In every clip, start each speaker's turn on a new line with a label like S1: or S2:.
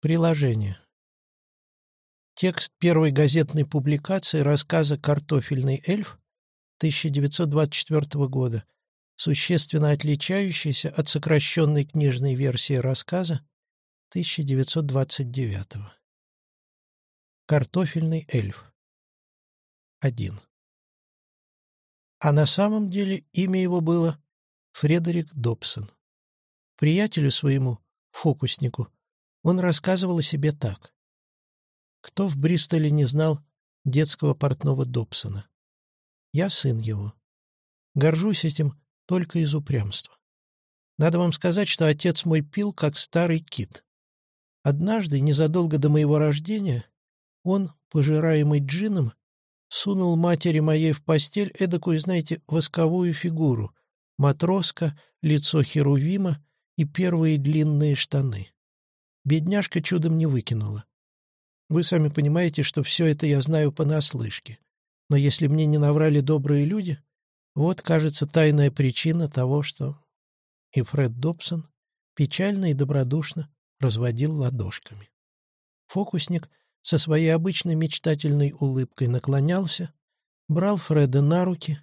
S1: Приложение. Текст первой газетной публикации рассказа «Картофельный эльф» 1924 года, существенно отличающийся от сокращенной книжной версии рассказа 1929. Картофельный эльф. 1. А на самом деле имя его было Фредерик Добсон. Приятелю своему, фокуснику, он рассказывал о себе так. Кто в Бристоле не знал детского портного Добсона? Я сын его. Горжусь этим только из упрямства. Надо вам сказать, что отец мой пил, как старый кит. Однажды, незадолго до моего рождения, он, пожираемый джином, сунул матери моей в постель эдакую, знаете, восковую фигуру, матроска, лицо Херувима и первые длинные штаны. Бедняжка чудом не выкинула. Вы сами понимаете, что все это я знаю понаслышке. Но если мне не наврали добрые люди, вот, кажется, тайная причина того, что... И Фред Добсон печально и добродушно разводил ладошками. Фокусник со своей обычной мечтательной улыбкой наклонялся, брал Фреда на руки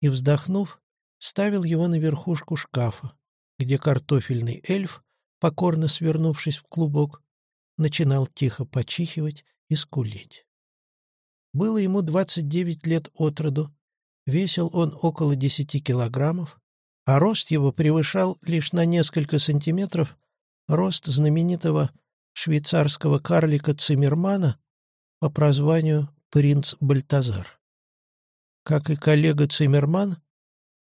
S1: и, вздохнув, ставил его на верхушку шкафа, где картофельный эльф покорно свернувшись в клубок, начинал тихо почихивать и скулить. Было ему 29 лет от роду, весил он около 10 килограммов, а рост его превышал лишь на несколько сантиметров рост знаменитого швейцарского карлика Циммермана по прозванию «Принц Бальтазар». Как и коллега Циммерман,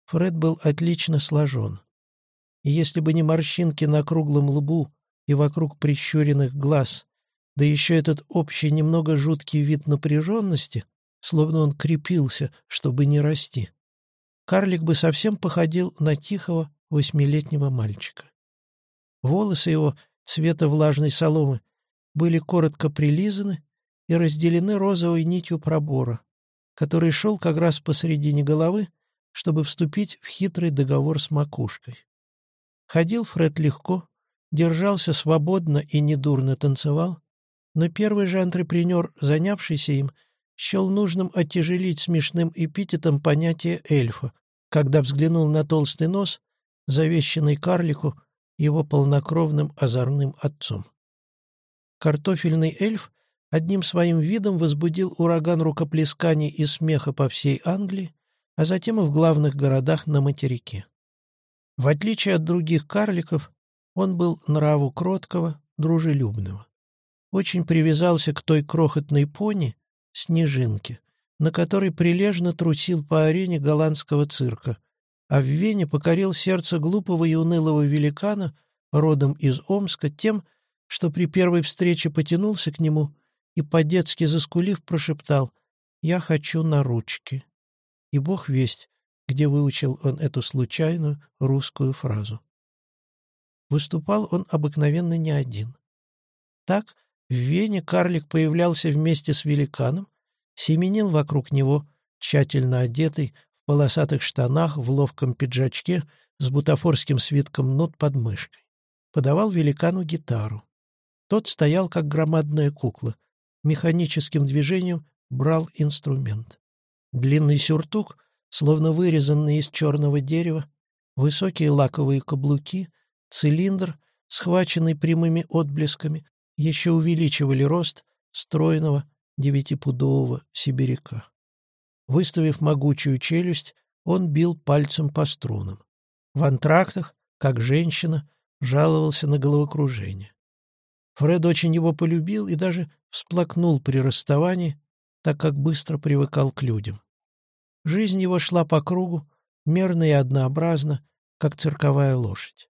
S1: Фред был отлично сложен и если бы не морщинки на круглом лбу и вокруг прищуренных глаз, да еще этот общий немного жуткий вид напряженности, словно он крепился, чтобы не расти, карлик бы совсем походил на тихого восьмилетнего мальчика. Волосы его, цвета влажной соломы, были коротко прилизаны и разделены розовой нитью пробора, который шел как раз посредине головы, чтобы вступить в хитрый договор с макушкой. Ходил Фред легко, держался свободно и недурно танцевал, но первый же антрепренер, занявшийся им, счел нужным оттяжелить смешным эпитетом понятие эльфа, когда взглянул на толстый нос, завещанный карлику его полнокровным озорным отцом. Картофельный эльф одним своим видом возбудил ураган рукоплесканий и смеха по всей Англии, а затем и в главных городах на материке. В отличие от других карликов, он был нраву кроткого, дружелюбного. Очень привязался к той крохотной пони, Снежинке, на которой прилежно трусил по арене голландского цирка, а в Вене покорил сердце глупого и унылого великана, родом из Омска, тем, что при первой встрече потянулся к нему и, по-детски заскулив, прошептал «Я хочу на ручки». И бог весть, где выучил он эту случайную русскую фразу. Выступал он обыкновенно не один. Так в Вене карлик появлялся вместе с великаном, семенил вокруг него, тщательно одетый, в полосатых штанах, в ловком пиджачке, с бутафорским свитком нот под мышкой. Подавал великану гитару. Тот стоял, как громадная кукла, механическим движением брал инструмент. Длинный сюртук словно вырезанные из черного дерева, высокие лаковые каблуки, цилиндр, схваченный прямыми отблесками, еще увеличивали рост стройного девятипудового сибиряка. Выставив могучую челюсть, он бил пальцем по струнам. В антрактах, как женщина, жаловался на головокружение. Фред очень его полюбил и даже всплакнул при расставании, так как быстро привыкал к людям. Жизнь его шла по кругу, мерно и однообразно, как цирковая лошадь.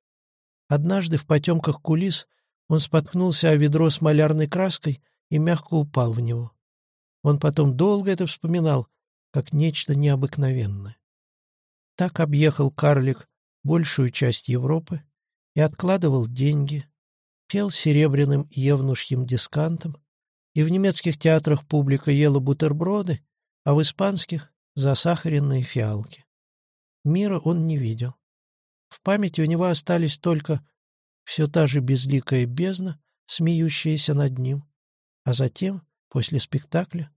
S1: Однажды в потемках кулис он споткнулся о ведро с малярной краской и мягко упал в него. Он потом долго это вспоминал, как нечто необыкновенное. Так объехал карлик большую часть Европы и откладывал деньги, пел серебряным евнушьим дискантом, и в немецких театрах публика ела бутерброды, а в испанских засахаренные фиалки. Мира он не видел. В памяти у него остались только все та же безликая бездна, смеющаяся над ним, а затем, после спектакля,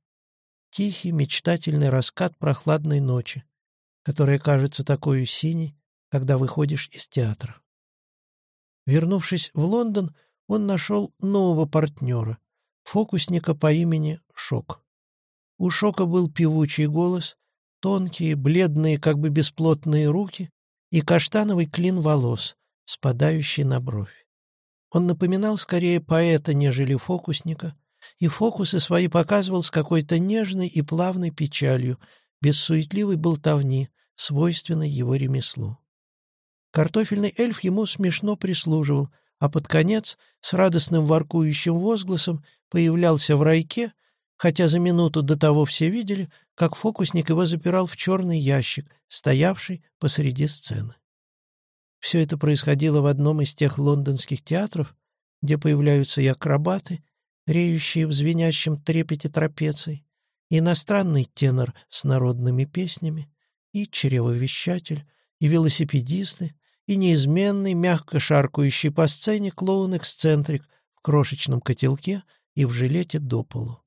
S1: тихий мечтательный раскат прохладной ночи, которая кажется такой синей, когда выходишь из театра. Вернувшись в Лондон, он нашел нового партнера, фокусника по имени Шок. У Шока был певучий голос, тонкие, бледные, как бы бесплотные руки и каштановый клин волос, спадающий на бровь. Он напоминал скорее поэта, нежели фокусника, и фокусы свои показывал с какой-то нежной и плавной печалью, без суетливой болтовни, свойственной его ремеслу. Картофельный эльф ему смешно прислуживал, а под конец с радостным воркующим возгласом появлялся в райке, хотя за минуту до того все видели, как фокусник его запирал в черный ящик, стоявший посреди сцены. Все это происходило в одном из тех лондонских театров, где появляются и акробаты, реющие в звенящем трепете трапеций, иностранный тенор с народными песнями, и чревовещатель, и велосипедисты, и неизменный, мягко шаркающий по сцене клоун-эксцентрик в крошечном котелке и в жилете до полу.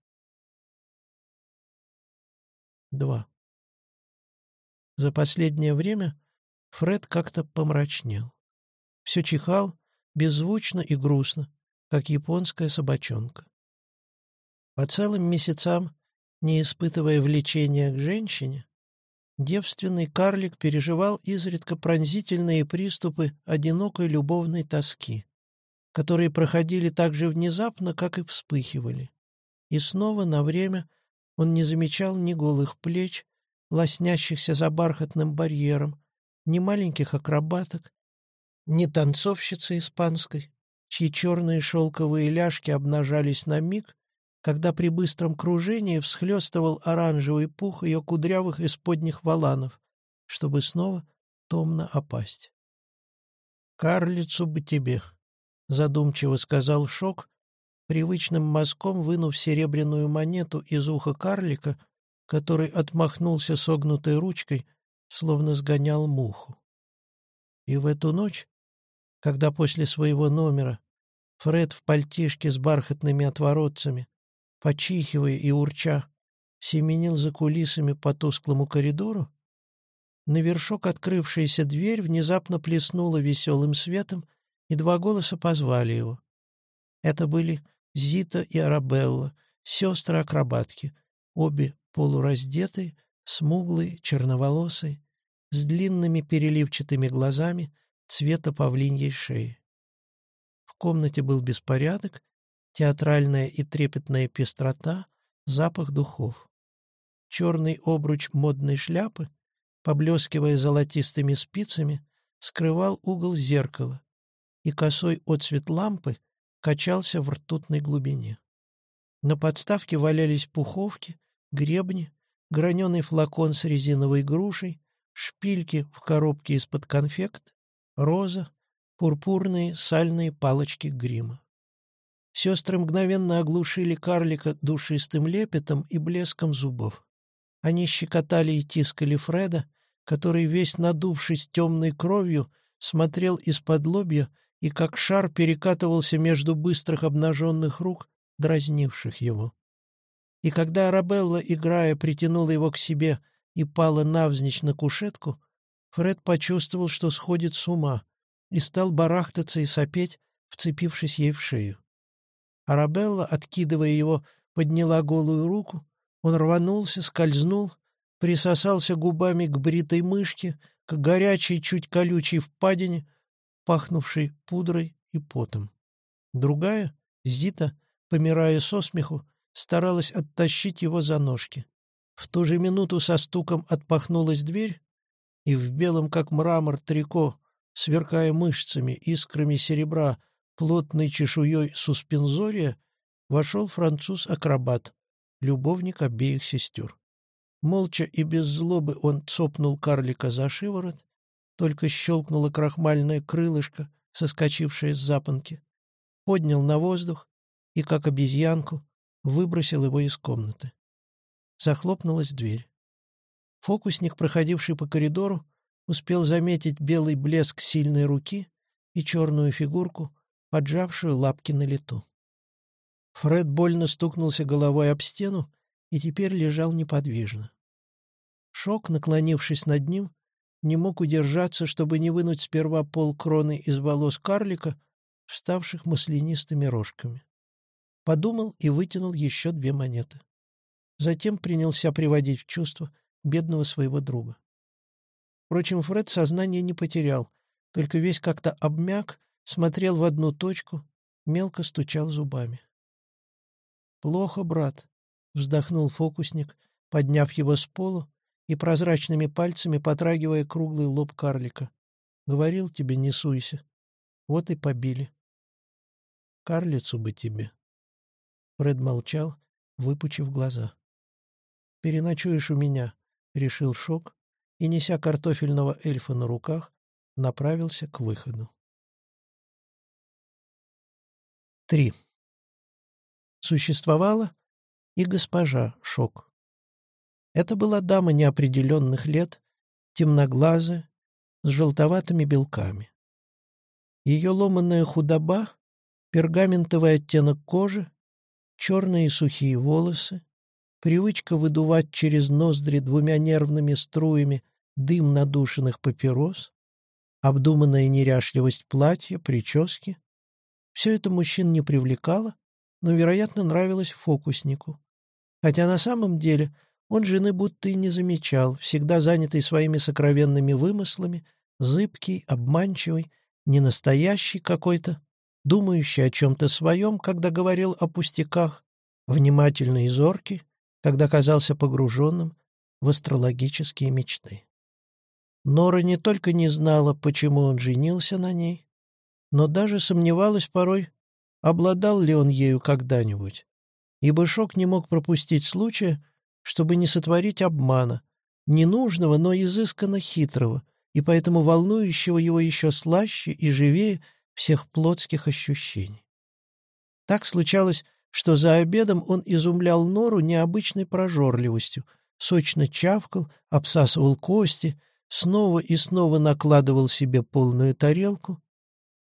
S1: 2. За последнее время Фред как-то помрачнел. Все чихал, беззвучно и грустно, как японская собачонка. По целым месяцам, не испытывая влечения к женщине, девственный карлик переживал изредка пронзительные приступы одинокой любовной тоски, которые проходили так же внезапно, как и вспыхивали. И снова на время он не замечал ни голых плеч, лоснящихся за бархатным барьером, ни маленьких акробаток, ни танцовщицы испанской, чьи черные шелковые ляжки обнажались на миг, когда при быстром кружении всхлестывал оранжевый пух ее кудрявых исподних валанов, чтобы снова томно опасть. «Карлицу бы тебе», — задумчиво сказал Шок, привычным мазком вынув серебряную монету из уха карлика, который отмахнулся согнутой ручкой, словно сгонял муху. И в эту ночь, когда после своего номера Фред в пальтишке с бархатными отворотцами почихивая и урча, семенил за кулисами по тусклому коридору, на вершок открывшаяся дверь внезапно плеснула веселым светом, и два голоса позвали его. Это были Зита и Арабелла, сестры-акробатки, обе полураздетые, смуглые, черноволосые, с длинными переливчатыми глазами цвета павлиньей шеи. В комнате был беспорядок, театральная и трепетная пестрота, запах духов. Черный обруч модной шляпы, поблескивая золотистыми спицами, скрывал угол зеркала, и косой отцвет лампы качался в ртутной глубине. На подставке валялись пуховки, гребни, граненый флакон с резиновой грушей, шпильки в коробке из-под конфект, роза, пурпурные сальные палочки грима. Сестры мгновенно оглушили карлика душистым лепетом и блеском зубов. Они щекотали и тискали Фреда, который, весь надувшись темной кровью, смотрел из-под лобья и как шар перекатывался между быстрых обнаженных рук, дразнивших его. И когда Арабелла, играя, притянула его к себе и пала навзничь на кушетку, Фред почувствовал, что сходит с ума, и стал барахтаться и сопеть, вцепившись ей в шею. Арабелла, откидывая его, подняла голую руку. Он рванулся, скользнул, присосался губами к бритой мышке, к горячей, чуть колючей впадине, пахнувшей пудрой и потом. Другая, Зита, помирая со смеху, старалась оттащить его за ножки. В ту же минуту со стуком отпахнулась дверь, и в белом, как мрамор, трико, сверкая мышцами, искрами серебра, плотной чешуей суспензория вошел француз-акробат, любовник обеих сестер. Молча и без злобы он цопнул карлика за шиворот, только щелкнуло крахмальное крылышко, соскочившее с запонки, поднял на воздух и, как обезьянку, выбросил его из комнаты. Захлопнулась дверь. Фокусник, проходивший по коридору, успел заметить белый блеск сильной руки и черную фигурку, поджавшую лапки на лету. Фред больно стукнулся головой об стену и теперь лежал неподвижно. Шок, наклонившись над ним, не мог удержаться, чтобы не вынуть сперва полкроны из волос карлика, вставших маслянистыми рожками. Подумал и вытянул еще две монеты. Затем принялся приводить в чувство бедного своего друга. Впрочем, Фред сознание не потерял, только весь как-то обмяк, смотрел в одну точку, мелко стучал зубами. «Плохо, брат», — вздохнул фокусник, подняв его с полу и прозрачными пальцами потрагивая круглый лоб карлика. «Говорил тебе, не суйся. Вот и побили». «Карлицу бы тебе». Фред молчал, выпучив глаза. «Переночуешь у меня», — решил Шок, и, неся картофельного эльфа на руках, направился к выходу. 3. Существовала и госпожа Шок. Это была дама неопределенных лет, темноглазая, с желтоватыми белками. Ее ломанная худоба, пергаментовый оттенок кожи, черные сухие волосы, привычка выдувать через ноздри двумя нервными струями дым надушенных папирос, обдуманная неряшливость платья, прически — все это мужчин не привлекало, но, вероятно, нравилось фокуснику. Хотя на самом деле он жены будто и не замечал, всегда занятый своими сокровенными вымыслами, зыбкий, обманчивый, ненастоящий какой-то, думающий о чем-то своем, когда говорил о пустяках, внимательный и зоркий, когда казался погруженным в астрологические мечты. Нора не только не знала, почему он женился на ней, но даже сомневалась порой, обладал ли он ею когда-нибудь, ибо Шок не мог пропустить случая, чтобы не сотворить обмана, ненужного, но изысканно хитрого, и поэтому волнующего его еще слаще и живее всех плотских ощущений. Так случалось, что за обедом он изумлял Нору необычной прожорливостью, сочно чавкал, обсасывал кости — снова и снова накладывал себе полную тарелку,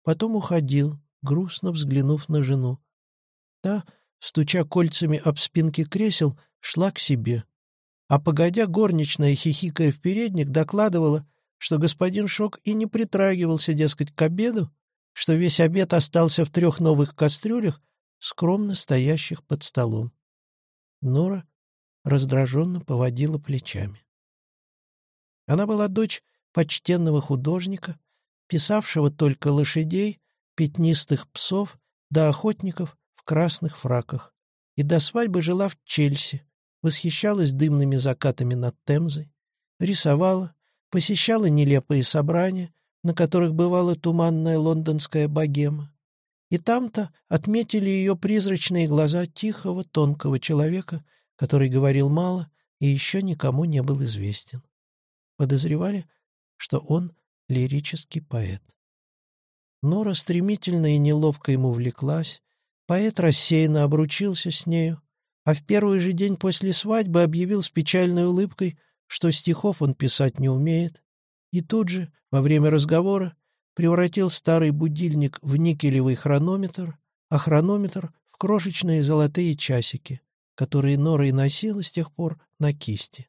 S1: потом уходил, грустно взглянув на жену. Та, стуча кольцами об спинки кресел, шла к себе. А погодя, горничная, хихикая в передник, докладывала, что господин Шок и не притрагивался, дескать, к обеду, что весь обед остался в трех новых кастрюлях, скромно стоящих под столом. Нора раздраженно поводила плечами. Она была дочь почтенного художника, писавшего только лошадей, пятнистых псов да охотников красных фраках, и до свадьбы жила в Чельси, восхищалась дымными закатами над Темзой, рисовала, посещала нелепые собрания, на которых бывала туманная лондонская богема. И там-то отметили ее призрачные глаза тихого, тонкого человека, который говорил мало и еще никому не был известен подозревали, что он лирический поэт. Нора стремительно и неловко ему влеклась, поэт рассеянно обручился с нею, а в первый же день после свадьбы объявил с печальной улыбкой, что стихов он писать не умеет, и тут же, во время разговора, превратил старый будильник в никелевый хронометр, а хронометр — в крошечные золотые часики, которые Нора и носила с тех пор на кисти.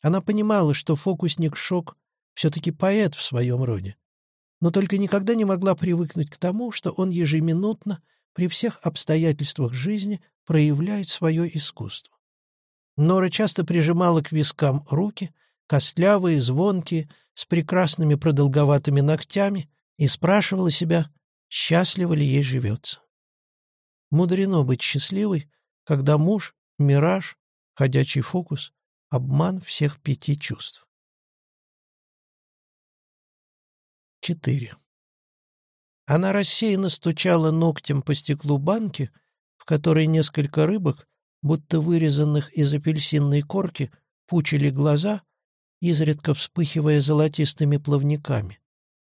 S1: Она понимала, что фокусник Шок все-таки поэт в своем роде, но только никогда не могла привыкнуть к тому, что он ежеминутно, при всех обстоятельствах жизни, проявляет свое искусство. Нора часто прижимала к вискам руки, костлявые, звонкие, с прекрасными продолговатыми ногтями, и спрашивала себя, счастливо ли ей живется. Мудрено быть счастливой, когда муж, мираж, ходячий фокус Обман всех пяти чувств. 4. Она рассеянно стучала ногтем по стеклу банки, в которой несколько рыбок, будто вырезанных из апельсинной корки, пучили глаза, изредка вспыхивая золотистыми плавниками.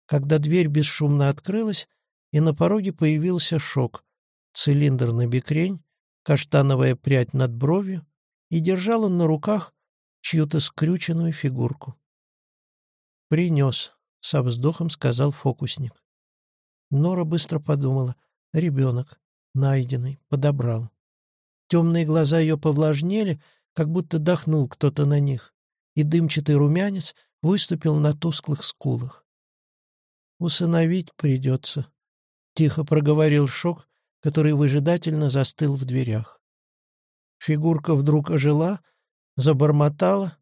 S1: Когда дверь бесшумно открылась, и на пороге появился шок, цилиндр на бекрень, каштановая прядь над бровью, и держал он на руках чью-то скрюченную фигурку. «Принес», — со вздохом сказал фокусник. Нора быстро подумала. «Ребенок. найденный, подобрал. Темные глаза ее повлажнели, как будто дохнул кто-то на них, и дымчатый румянец выступил на тусклых скулах. «Усыновить придется», — тихо проговорил Шок, который выжидательно застыл в дверях. Фигурка вдруг ожила, забормотала,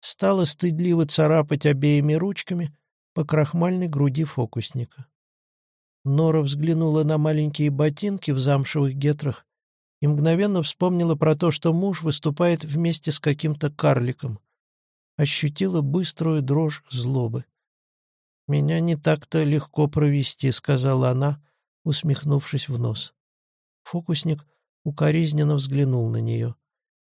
S1: стала стыдливо царапать обеими ручками по крахмальной груди фокусника. Нора взглянула на маленькие ботинки в замшевых гетрах и мгновенно вспомнила про то, что муж выступает вместе с каким-то карликом. Ощутила быструю дрожь злобы. «Меня не так-то легко провести», — сказала она, усмехнувшись в нос. Фокусник укоризненно взглянул на нее.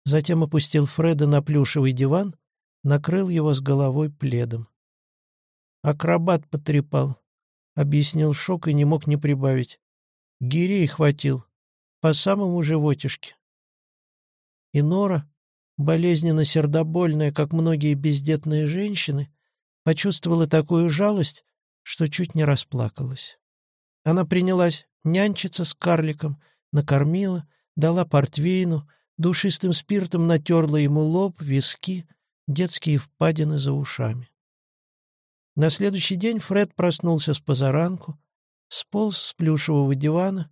S1: Затем опустил Фреда на плюшевый диван, накрыл его с головой пледом. Акробат потрепал. Объяснил шок и не мог не прибавить. Гирей хватил. По самому животишке. И Нора, болезненно сердобольная, как многие бездетные женщины, почувствовала такую жалость, что чуть не расплакалась. Она принялась нянчиться с карликом, накормила, дала портвейну, душистым спиртом натерла ему лоб, виски, детские впадины за ушами. На следующий день Фред проснулся с позаранку, сполз с плюшевого дивана,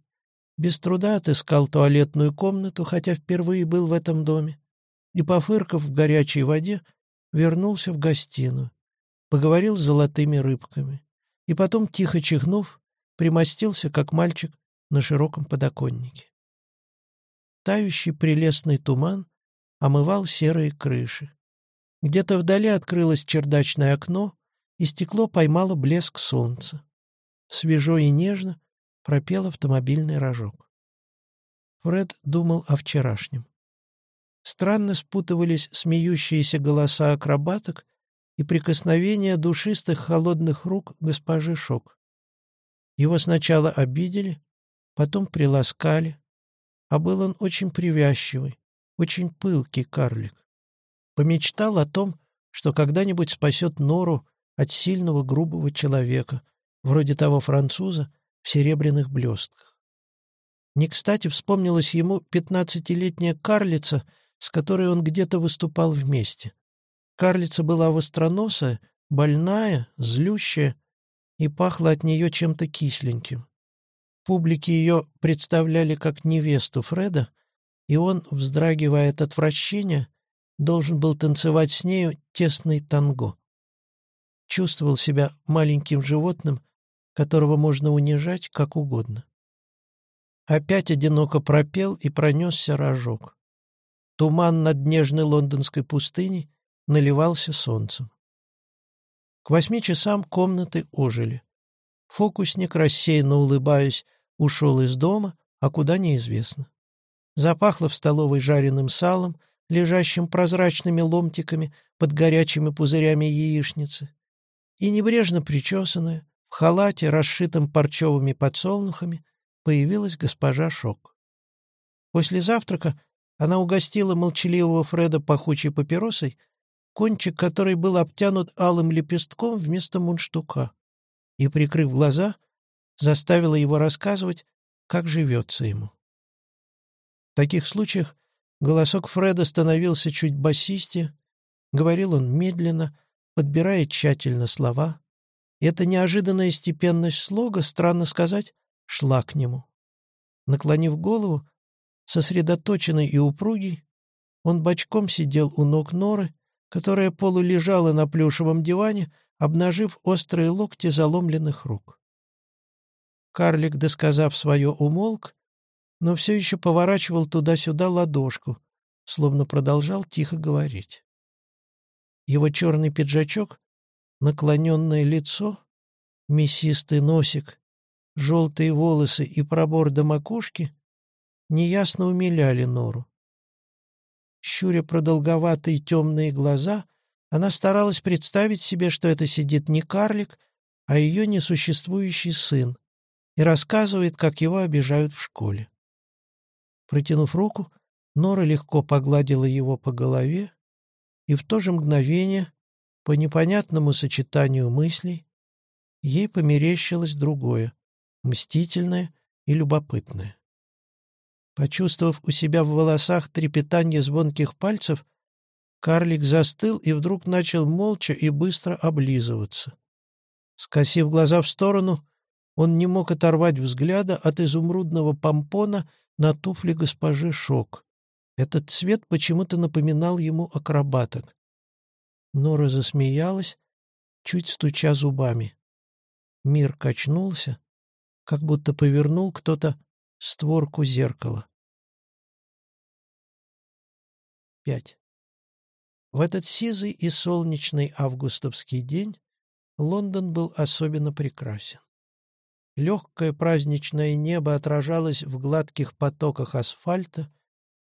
S1: без труда отыскал туалетную комнату, хотя впервые был в этом доме, и, пофыркав в горячей воде, вернулся в гостиную, поговорил с золотыми рыбками и потом, тихо чихнув, примостился, как мальчик, на широком подоконнике. Тающий прелестный туман омывал серые крыши. Где-то вдали открылось чердачное окно, и стекло поймало блеск солнца. Свежо и нежно пропел автомобильный рожок. Фред думал о вчерашнем. Странно спутывались смеющиеся голоса акробаток и прикосновения душистых холодных рук госпожи Шок. Его сначала обидели, потом приласкали, а был он очень привязчивый, очень пылкий карлик. Помечтал о том, что когда-нибудь спасет Нору от сильного грубого человека, вроде того француза в серебряных блестках. Не кстати вспомнилась ему пятнадцатилетняя карлица, с которой он где-то выступал вместе. Карлица была востроносая, больная, злющая, и пахла от нее чем-то кисленьким. Публики ее представляли как невесту Фреда, и он, вздрагивая от отвращения, должен был танцевать с нею тесный танго чувствовал себя маленьким животным, которого можно унижать как угодно. Опять одиноко пропел и пронесся рожок. Туман над нежной лондонской пустыней наливался солнцем. К восьми часам комнаты ожили. Фокусник, рассеянно улыбаясь, ушел из дома, а куда неизвестно. Запахло в столовой жареным салом, лежащим прозрачными ломтиками под горячими пузырями яичницы и небрежно причесанная, в халате, расшитом парчевыми подсолнухами, появилась госпожа Шок. После завтрака она угостила молчаливого Фреда пахучей папиросой, кончик которой был обтянут алым лепестком вместо мундштука, и, прикрыв глаза, заставила его рассказывать, как живется ему. В таких случаях голосок Фреда становился чуть басистее, говорил он медленно, подбирая тщательно слова. эта неожиданная степенность слога, странно сказать, шла к нему. Наклонив голову, сосредоточенный и упругий, он бочком сидел у ног Норы, которая полулежала на плюшевом диване, обнажив острые локти заломленных рук. Карлик, досказав свое, умолк, но все еще поворачивал туда-сюда ладошку, словно продолжал тихо говорить. Его черный пиджачок, наклоненное лицо, мясистый носик, желтые волосы и пробор до макушки неясно умиляли Нору. Щуря продолговатые темные глаза, она старалась представить себе, что это сидит не карлик, а ее несуществующий сын, и рассказывает, как его обижают в школе. Протянув руку, Нора легко погладила его по голове, и в то же мгновение, по непонятному сочетанию мыслей, ей померещилось другое, мстительное и любопытное. Почувствовав у себя в волосах трепетание звонких пальцев, карлик застыл и вдруг начал молча и быстро облизываться. Скосив глаза в сторону, он не мог оторвать взгляда от изумрудного помпона на туфли госпожи Шок. Этот цвет почему-то напоминал ему акробаток. Нора засмеялась, чуть стуча зубами. Мир качнулся, как будто повернул кто-то створку зеркала. 5. В этот сизый и солнечный августовский день Лондон был особенно прекрасен. Легкое праздничное небо отражалось в гладких потоках асфальта,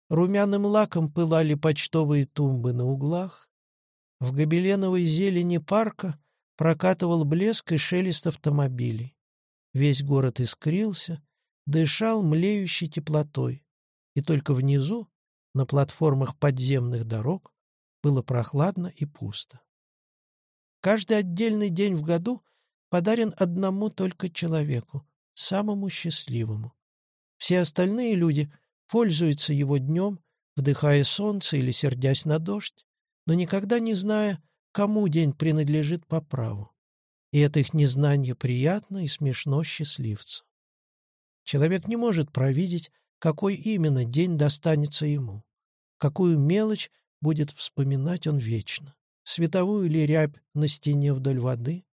S1: румяным лаком пылали почтовые тумбы на углах, в гобеленовой зелени парка прокатывал блеск и шелест автомобилей. Весь город искрился, дышал млеющей теплотой, и только внизу, на платформах подземных дорог, было прохладно и пусто. Каждый отдельный день в году подарен одному только человеку, самому счастливому. Все остальные люди пользуются его днем, вдыхая солнце или сердясь на дождь, но никогда не зная, кому день принадлежит по праву. И это их незнание приятно и смешно счастливцу. Человек не может провидеть, какой именно день достанется ему, какую мелочь будет вспоминать он вечно, световую ли рябь на стене вдоль воды,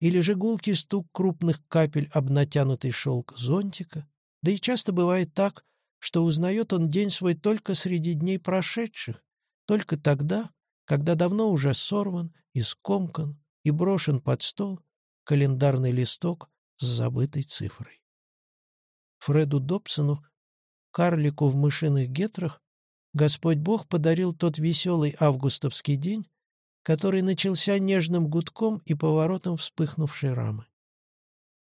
S1: или же гулкий стук крупных капель об натянутый шелк зонтика, да и часто бывает так, что узнает он день свой только среди дней прошедших, только тогда, когда давно уже сорван и скомкан и брошен под стол календарный листок с забытой цифрой. Фреду Добсону, карлику в мышиных гетрах, Господь Бог подарил тот веселый августовский день, который начался нежным гудком и поворотом вспыхнувшей рамы.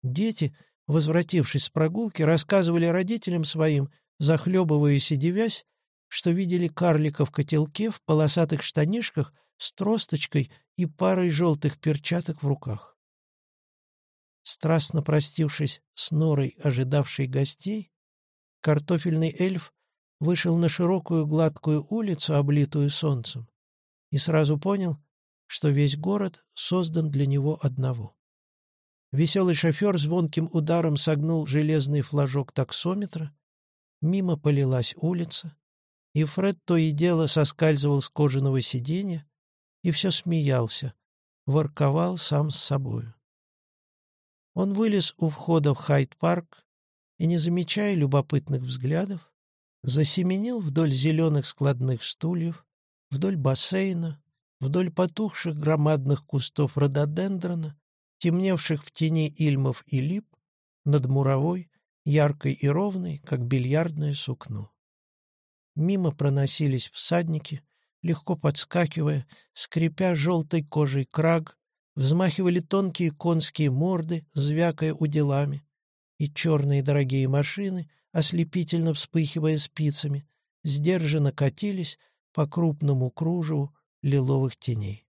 S1: Дети, возвратившись с прогулки, рассказывали родителям своим, захлебываясь и девясь, что видели карлика в котелке в полосатых штанишках с тросточкой и парой желтых перчаток в руках. Страстно простившись с Норой, ожидавшей гостей, картофельный эльф вышел на широкую гладкую улицу, облитую солнцем, и сразу понял, что весь город создан для него одного. Веселый шофер звонким ударом согнул железный флажок таксометра, мимо полилась улица, и Фред то и дело соскальзывал с кожаного сиденья и все смеялся, ворковал сам с собою. Он вылез у входа в Хайд-парк и, не замечая любопытных взглядов, засеменил вдоль зеленых складных стульев, вдоль бассейна, вдоль потухших громадных кустов рододендрона, темневших в тени ильмов и лип, над муровой, яркой и ровной, как бильярдное сукно. Мимо проносились всадники, легко подскакивая, скрипя желтой кожей краг, взмахивали тонкие конские морды, звякая уделами, и черные дорогие машины, ослепительно вспыхивая спицами, сдержанно катились по крупному кружеву лиловых теней.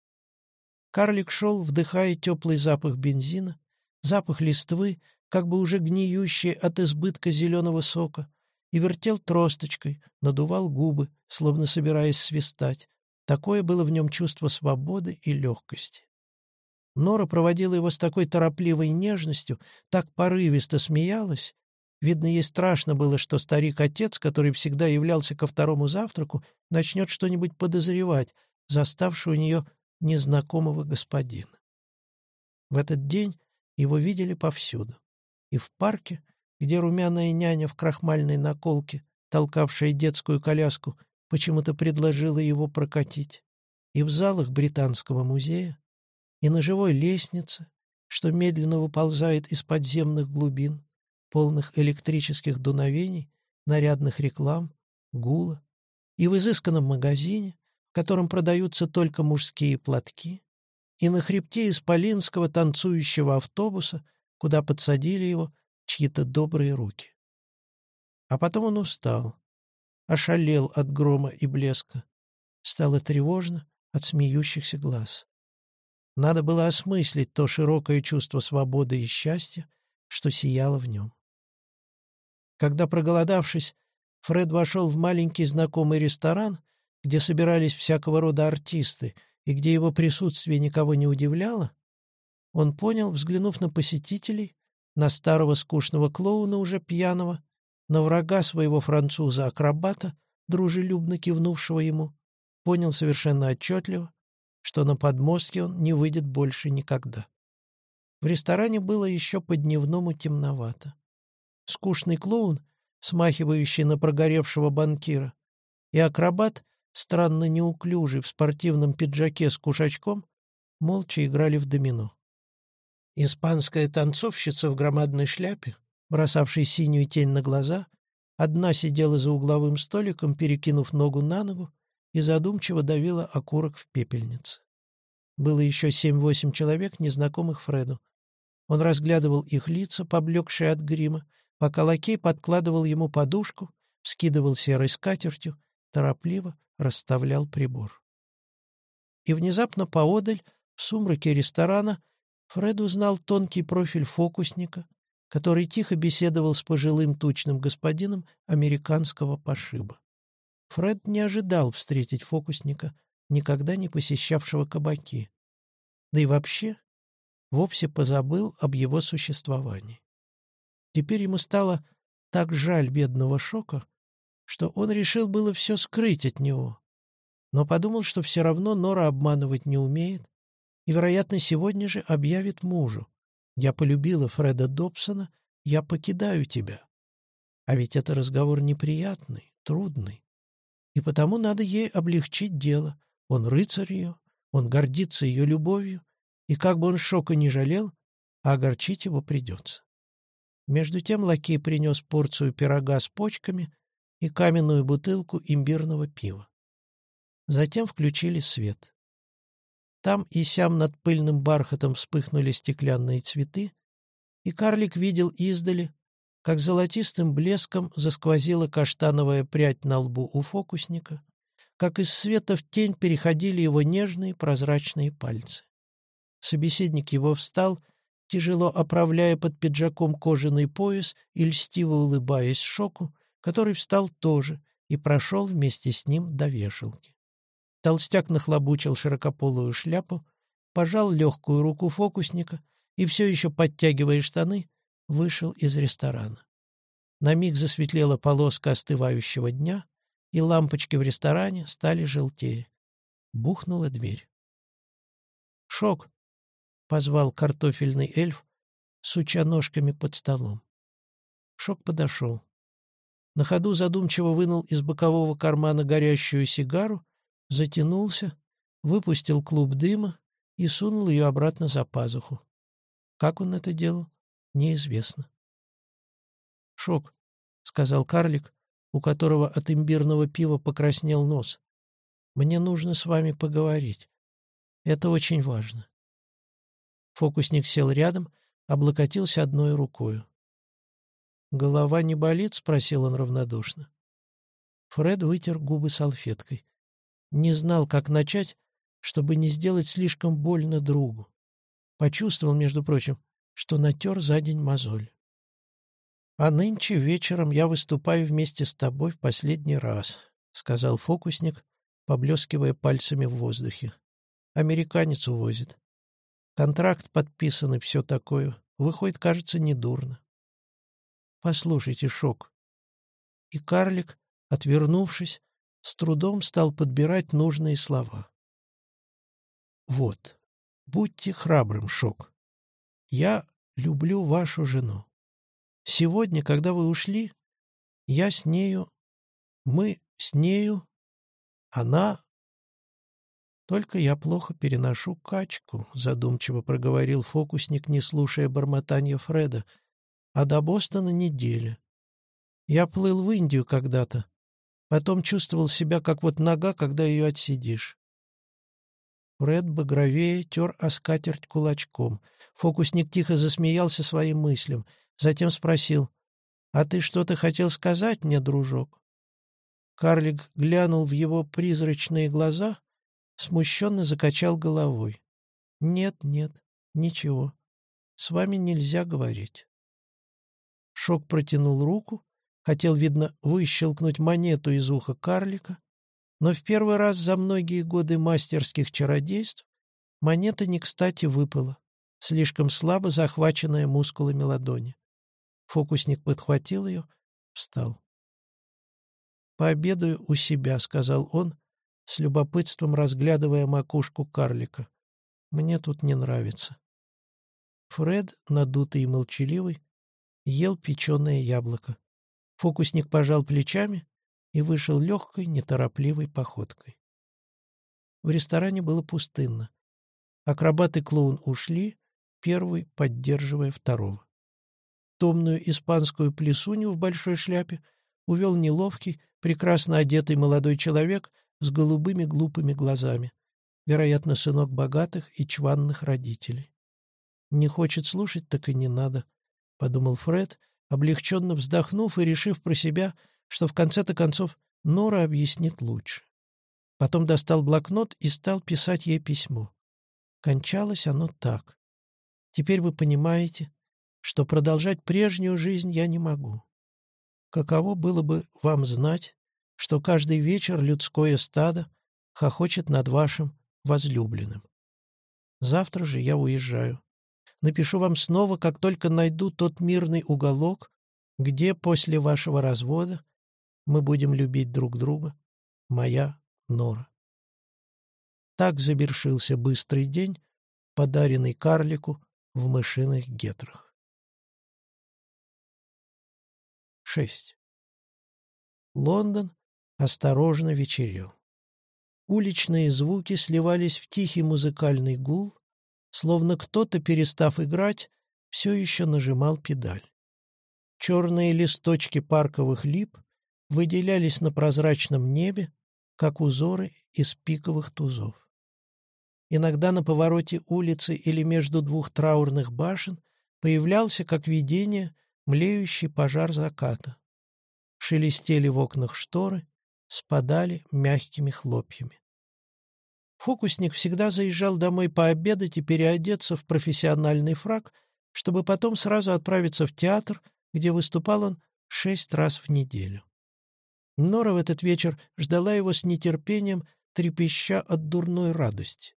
S1: Карлик шел, вдыхая теплый запах бензина, запах листвы, как бы уже гниющий от избытка зеленого сока, и вертел тросточкой, надувал губы, словно собираясь свистать. Такое было в нем чувство свободы и легкости. Нора проводила его с такой торопливой нежностью, так порывисто смеялась. Видно, ей страшно было, что старик-отец, который всегда являлся ко второму завтраку, начнет что-нибудь подозревать, заставший у нее незнакомого господина. В этот день его видели повсюду. И в парке, где румяная няня в крахмальной наколке, толкавшая детскую коляску, почему-то предложила его прокатить, и в залах Британского музея, и на живой лестнице, что медленно выползает из подземных глубин, полных электрических дуновений, нарядных реклам, гула, и в изысканном магазине, в котором продаются только мужские платки, и на хребте исполинского танцующего автобуса, куда подсадили его чьи-то добрые руки. А потом он устал, ошалел от грома и блеска. Стало тревожно от смеющихся глаз. Надо было осмыслить то широкое чувство свободы и счастья, что сияло в нем. Когда, проголодавшись, Фред вошел в маленький знакомый ресторан, где собирались всякого рода артисты, и где его присутствие никого не удивляло, он понял, взглянув на посетителей, на старого скучного клоуна, уже пьяного, на врага своего француза-акробата, дружелюбно кивнувшего ему, понял совершенно отчетливо, что на подмостке он не выйдет больше никогда. В ресторане было еще по-дневному темновато. Скучный клоун, смахивающий на прогоревшего банкира, и акробат, странно неуклюжий в спортивном пиджаке с кушачком, молча играли в домино. Испанская танцовщица в громадной шляпе, бросавшей синюю тень на глаза, одна сидела за угловым столиком, перекинув ногу на ногу, и задумчиво давила окурок в пепельнице. Было еще семь-восемь человек, незнакомых Фреду. Он разглядывал их лица, поблекшие от грима, пока лакей подкладывал ему подушку, скидывал серой скатертью, торопливо расставлял прибор. И внезапно поодаль, в сумраке ресторана, Фред узнал тонкий профиль фокусника, который тихо беседовал с пожилым тучным господином американского пошиба. Фред не ожидал встретить фокусника, никогда не посещавшего кабаки. Да и вообще, вовсе позабыл об его существовании. Теперь ему стало так жаль бедного Шока, что он решил было все скрыть от него, но подумал, что все равно Нора обманывать не умеет, и, вероятно, сегодня же объявит мужу. «Я полюбила Фреда Добсона, я покидаю тебя». А ведь это разговор неприятный, трудный. И потому надо ей облегчить дело. Он рыцарь ее, он гордится ее любовью, и как бы он шока не жалел, а огорчить его придется. Между тем лакей принес порцию пирога с почками и каменную бутылку имбирного пива. Затем включили свет. Там и сям над пыльным бархатом вспыхнули стеклянные цветы, и карлик видел издали, как золотистым блеском засквозила каштановая прядь на лбу у фокусника, как из света в тень переходили его нежные прозрачные пальцы. Собеседник его встал, тяжело оправляя под пиджаком кожаный пояс и льстиво улыбаясь шоку, который встал тоже и прошел вместе с ним до вешалки. Толстяк нахлобучил широкополую шляпу, пожал легкую руку фокусника и, все еще подтягивая штаны, вышел из ресторана. На миг засветлела полоска остывающего дня, и лампочки в ресторане стали желтее. Бухнула дверь. «Шок!» — позвал картофельный эльф, суча ножками под столом. Шок подошел. На ходу задумчиво вынул из бокового кармана горящую сигару затянулся, выпустил клуб дыма и сунул ее обратно за пазуху. Как он это делал, неизвестно. «Шок», — сказал карлик, у которого от имбирного пива покраснел нос. «Мне нужно с вами поговорить. Это очень важно». Фокусник сел рядом, облокотился одной рукою. «Голова не болит?» — спросил он равнодушно. Фред вытер губы салфеткой. Не знал, как начать, чтобы не сделать слишком больно другу. Почувствовал, между прочим, что натер за день мозоль. «А нынче вечером я выступаю вместе с тобой в последний раз», — сказал фокусник, поблескивая пальцами в воздухе. «Американец увозит. Контракт подписан и все такое. Выходит, кажется, недурно. Послушайте, Шок». И карлик, отвернувшись, с трудом стал подбирать нужные слова. «Вот, будьте храбрым, Шок. Я люблю вашу жену. Сегодня, когда вы ушли, я с нею, мы с нею, она... Только я плохо переношу качку, задумчиво проговорил фокусник, не слушая бормотания Фреда, а до Бостона неделя. Я плыл в Индию когда-то, Потом чувствовал себя, как вот нога, когда ее отсидишь. Фред багровее тер о скатерть кулачком. Фокусник тихо засмеялся своим мыслям. Затем спросил, «А ты что-то хотел сказать мне, дружок?» Карлик глянул в его призрачные глаза, смущенно закачал головой. «Нет, нет, ничего. С вами нельзя говорить». Шок протянул руку, Хотел, видно, выщелкнуть монету из уха карлика, но в первый раз за многие годы мастерских чародейств монета не кстати выпала, слишком слабо захваченная мускулами ладони. Фокусник подхватил ее, встал. «Пообедаю у себя», — сказал он, с любопытством разглядывая макушку карлика. «Мне тут не нравится». Фред, надутый и молчаливый, ел печеное яблоко. Фокусник пожал плечами и вышел легкой, неторопливой походкой. В ресторане было пустынно. Акробат и клоун ушли, первый поддерживая второго. Томную испанскую плесунью в большой шляпе увел неловкий, прекрасно одетый молодой человек с голубыми глупыми глазами, вероятно, сынок богатых и чванных родителей. «Не хочет слушать, так и не надо», — подумал Фред, облегченно вздохнув и решив про себя, что в конце-то концов Нора объяснит лучше. Потом достал блокнот и стал писать ей письмо. Кончалось оно так. «Теперь вы понимаете, что продолжать прежнюю жизнь я не могу. Каково было бы вам знать, что каждый вечер людское стадо хохочет над вашим возлюбленным. Завтра же я уезжаю. Напишу вам снова, как только найду тот мирный уголок, где после вашего развода мы будем любить друг друга. Моя Нора. Так завершился быстрый день, подаренный карлику в мышиных гетрах. 6. Лондон осторожно вечерел. Уличные звуки сливались в тихий музыкальный гул, словно кто-то, перестав играть, все еще нажимал педаль. Черные листочки парковых лип выделялись на прозрачном небе, как узоры из пиковых тузов. Иногда на повороте улицы или между двух траурных башен появлялся, как видение, млеющий пожар заката. Шелестели в окнах шторы, спадали мягкими хлопьями. Фокусник всегда заезжал домой пообедать и переодеться в профессиональный фраг, чтобы потом сразу отправиться в театр, где выступал он шесть раз в неделю. Нора в этот вечер ждала его с нетерпением, трепеща от дурной радости.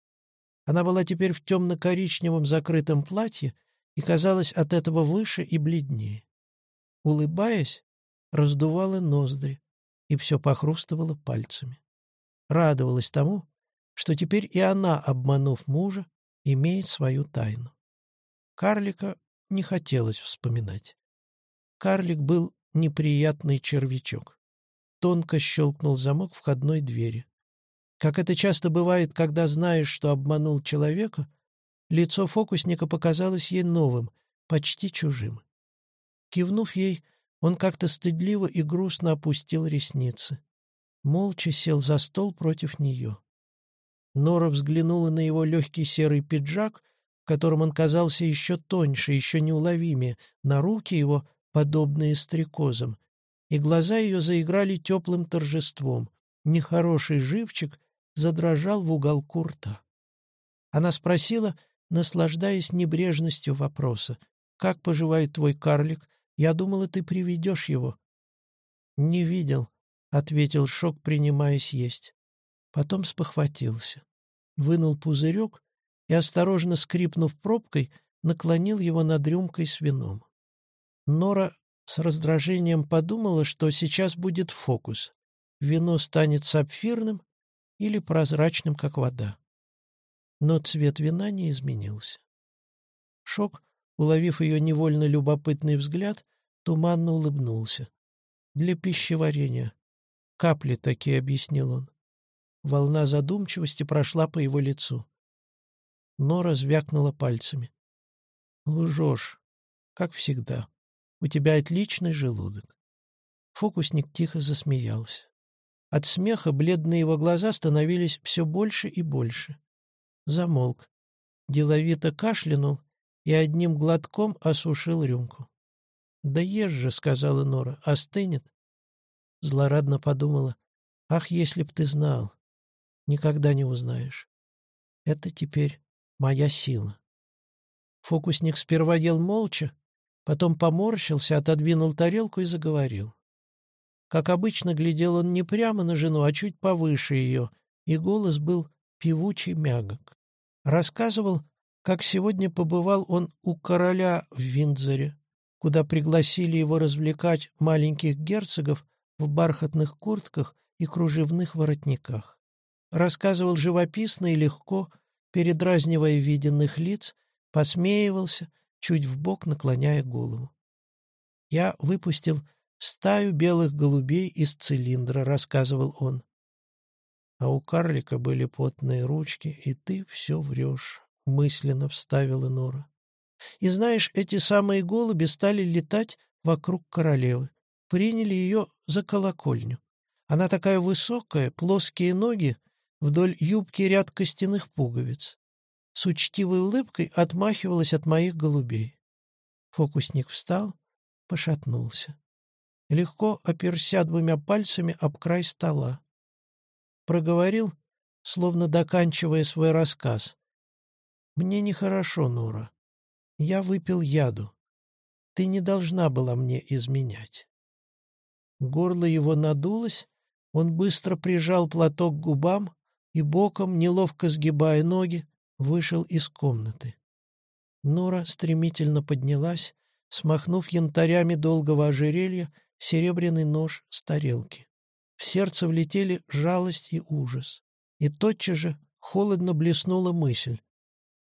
S1: Она была теперь в темно-коричневом закрытом платье и казалась от этого выше и бледнее. Улыбаясь, раздувала ноздри и все похрустывала пальцами. Радовалась тому, что теперь и она, обманув мужа, имеет свою тайну. Карлика не хотелось вспоминать. Карлик был неприятный червячок. Тонко щелкнул замок входной двери. Как это часто бывает, когда знаешь, что обманул человека, лицо фокусника показалось ей новым, почти чужим. Кивнув ей, он как-то стыдливо и грустно опустил ресницы. Молча сел за стол против нее. Нора взглянула на его легкий серый пиджак, в котором он казался еще тоньше, еще неуловимее, на руки его, подобные стрекозам, и глаза ее заиграли теплым торжеством. Нехороший живчик задрожал в уголку рта. Она спросила, наслаждаясь небрежностью вопроса, «Как поживает твой карлик? Я думала, ты приведешь его». «Не видел», — ответил Шок, принимаясь есть. Потом спохватился. Вынул пузырек и, осторожно скрипнув пробкой, наклонил его над рюмкой с вином. Нора с раздражением подумала, что сейчас будет фокус. Вино станет сапфирным или прозрачным, как вода. Но цвет вина не изменился. Шок, уловив ее невольно любопытный взгляд, туманно улыбнулся. «Для пищеварения. Капли такие», — объяснил он. Волна задумчивости прошла по его лицу. Нора звякнула пальцами. «Лжешь, как всегда. У тебя отличный желудок». Фокусник тихо засмеялся. От смеха бледные его глаза становились все больше и больше. Замолк. Деловито кашлянул и одним глотком осушил рюмку. «Да ешь же», — сказала Нора, — «остынет». Злорадно подумала. «Ах, если б ты знал! Никогда не узнаешь. Это теперь моя сила. Фокусник сперва ел молча, потом поморщился, отодвинул тарелку и заговорил. Как обычно, глядел он не прямо на жену, а чуть повыше ее, и голос был певучий мягок. Рассказывал, как сегодня побывал он у короля в Виндзоре, куда пригласили его развлекать маленьких герцогов в бархатных куртках и кружевных воротниках. Рассказывал живописно и легко, передразнивая виденных лиц, посмеивался, чуть вбок наклоняя голову. «Я выпустил стаю белых голубей из цилиндра», — рассказывал он. «А у карлика были потные ручки, и ты все врешь», — мысленно вставила Нора. «И знаешь, эти самые голуби стали летать вокруг королевы, приняли ее за колокольню. Она такая высокая, плоские ноги, вдоль юбки ряд костяных пуговиц. С учтивой улыбкой отмахивалась от моих голубей. Фокусник встал, пошатнулся. Легко оперся двумя пальцами об край стола. Проговорил, словно доканчивая свой рассказ. «Мне нехорошо, Нора. Я выпил яду. Ты не должна была мне изменять». Горло его надулось, он быстро прижал платок к губам и боком, неловко сгибая ноги, вышел из комнаты. Нора стремительно поднялась, смахнув янтарями долгого ожерелья серебряный нож с тарелки. В сердце влетели жалость и ужас. И тотчас же холодно блеснула мысль.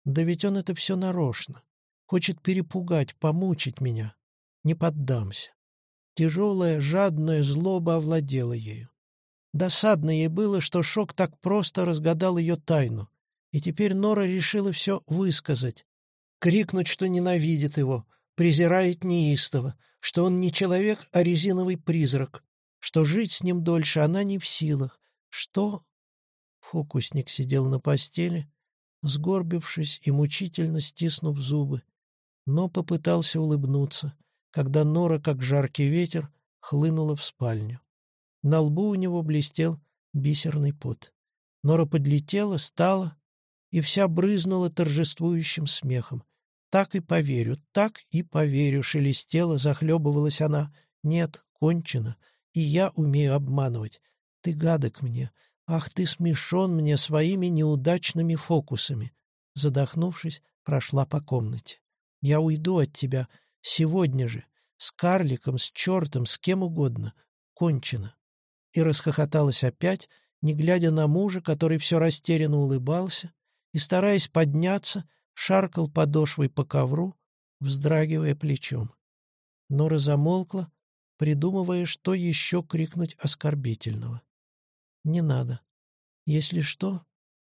S1: Да ведь он это все нарочно. Хочет перепугать, помучить меня. Не поддамся. Тяжелая, жадная злоба овладела ею. Досадно ей было, что Шок так просто разгадал ее тайну, и теперь Нора решила все высказать, крикнуть, что ненавидит его, презирает неистово, что он не человек, а резиновый призрак, что жить с ним дольше она не в силах, что... Фокусник сидел на постели, сгорбившись и мучительно стиснув зубы, но попытался улыбнуться, когда Нора, как жаркий ветер, хлынула в спальню. На лбу у него блестел бисерный пот. Нора подлетела, стала и вся брызнула торжествующим смехом. «Так и поверю, так и поверю», — шелестела, захлебывалась она. «Нет, кончено, и я умею обманывать. Ты гадок мне. Ах, ты смешон мне своими неудачными фокусами». Задохнувшись, прошла по комнате. «Я уйду от тебя сегодня же, с карликом, с чертом, с кем угодно. Кончено и расхохоталась опять, не глядя на мужа, который все растерянно улыбался, и, стараясь подняться, шаркал подошвой по ковру, вздрагивая плечом. Нора замолкла, придумывая, что еще крикнуть оскорбительного. «Не надо. Если что,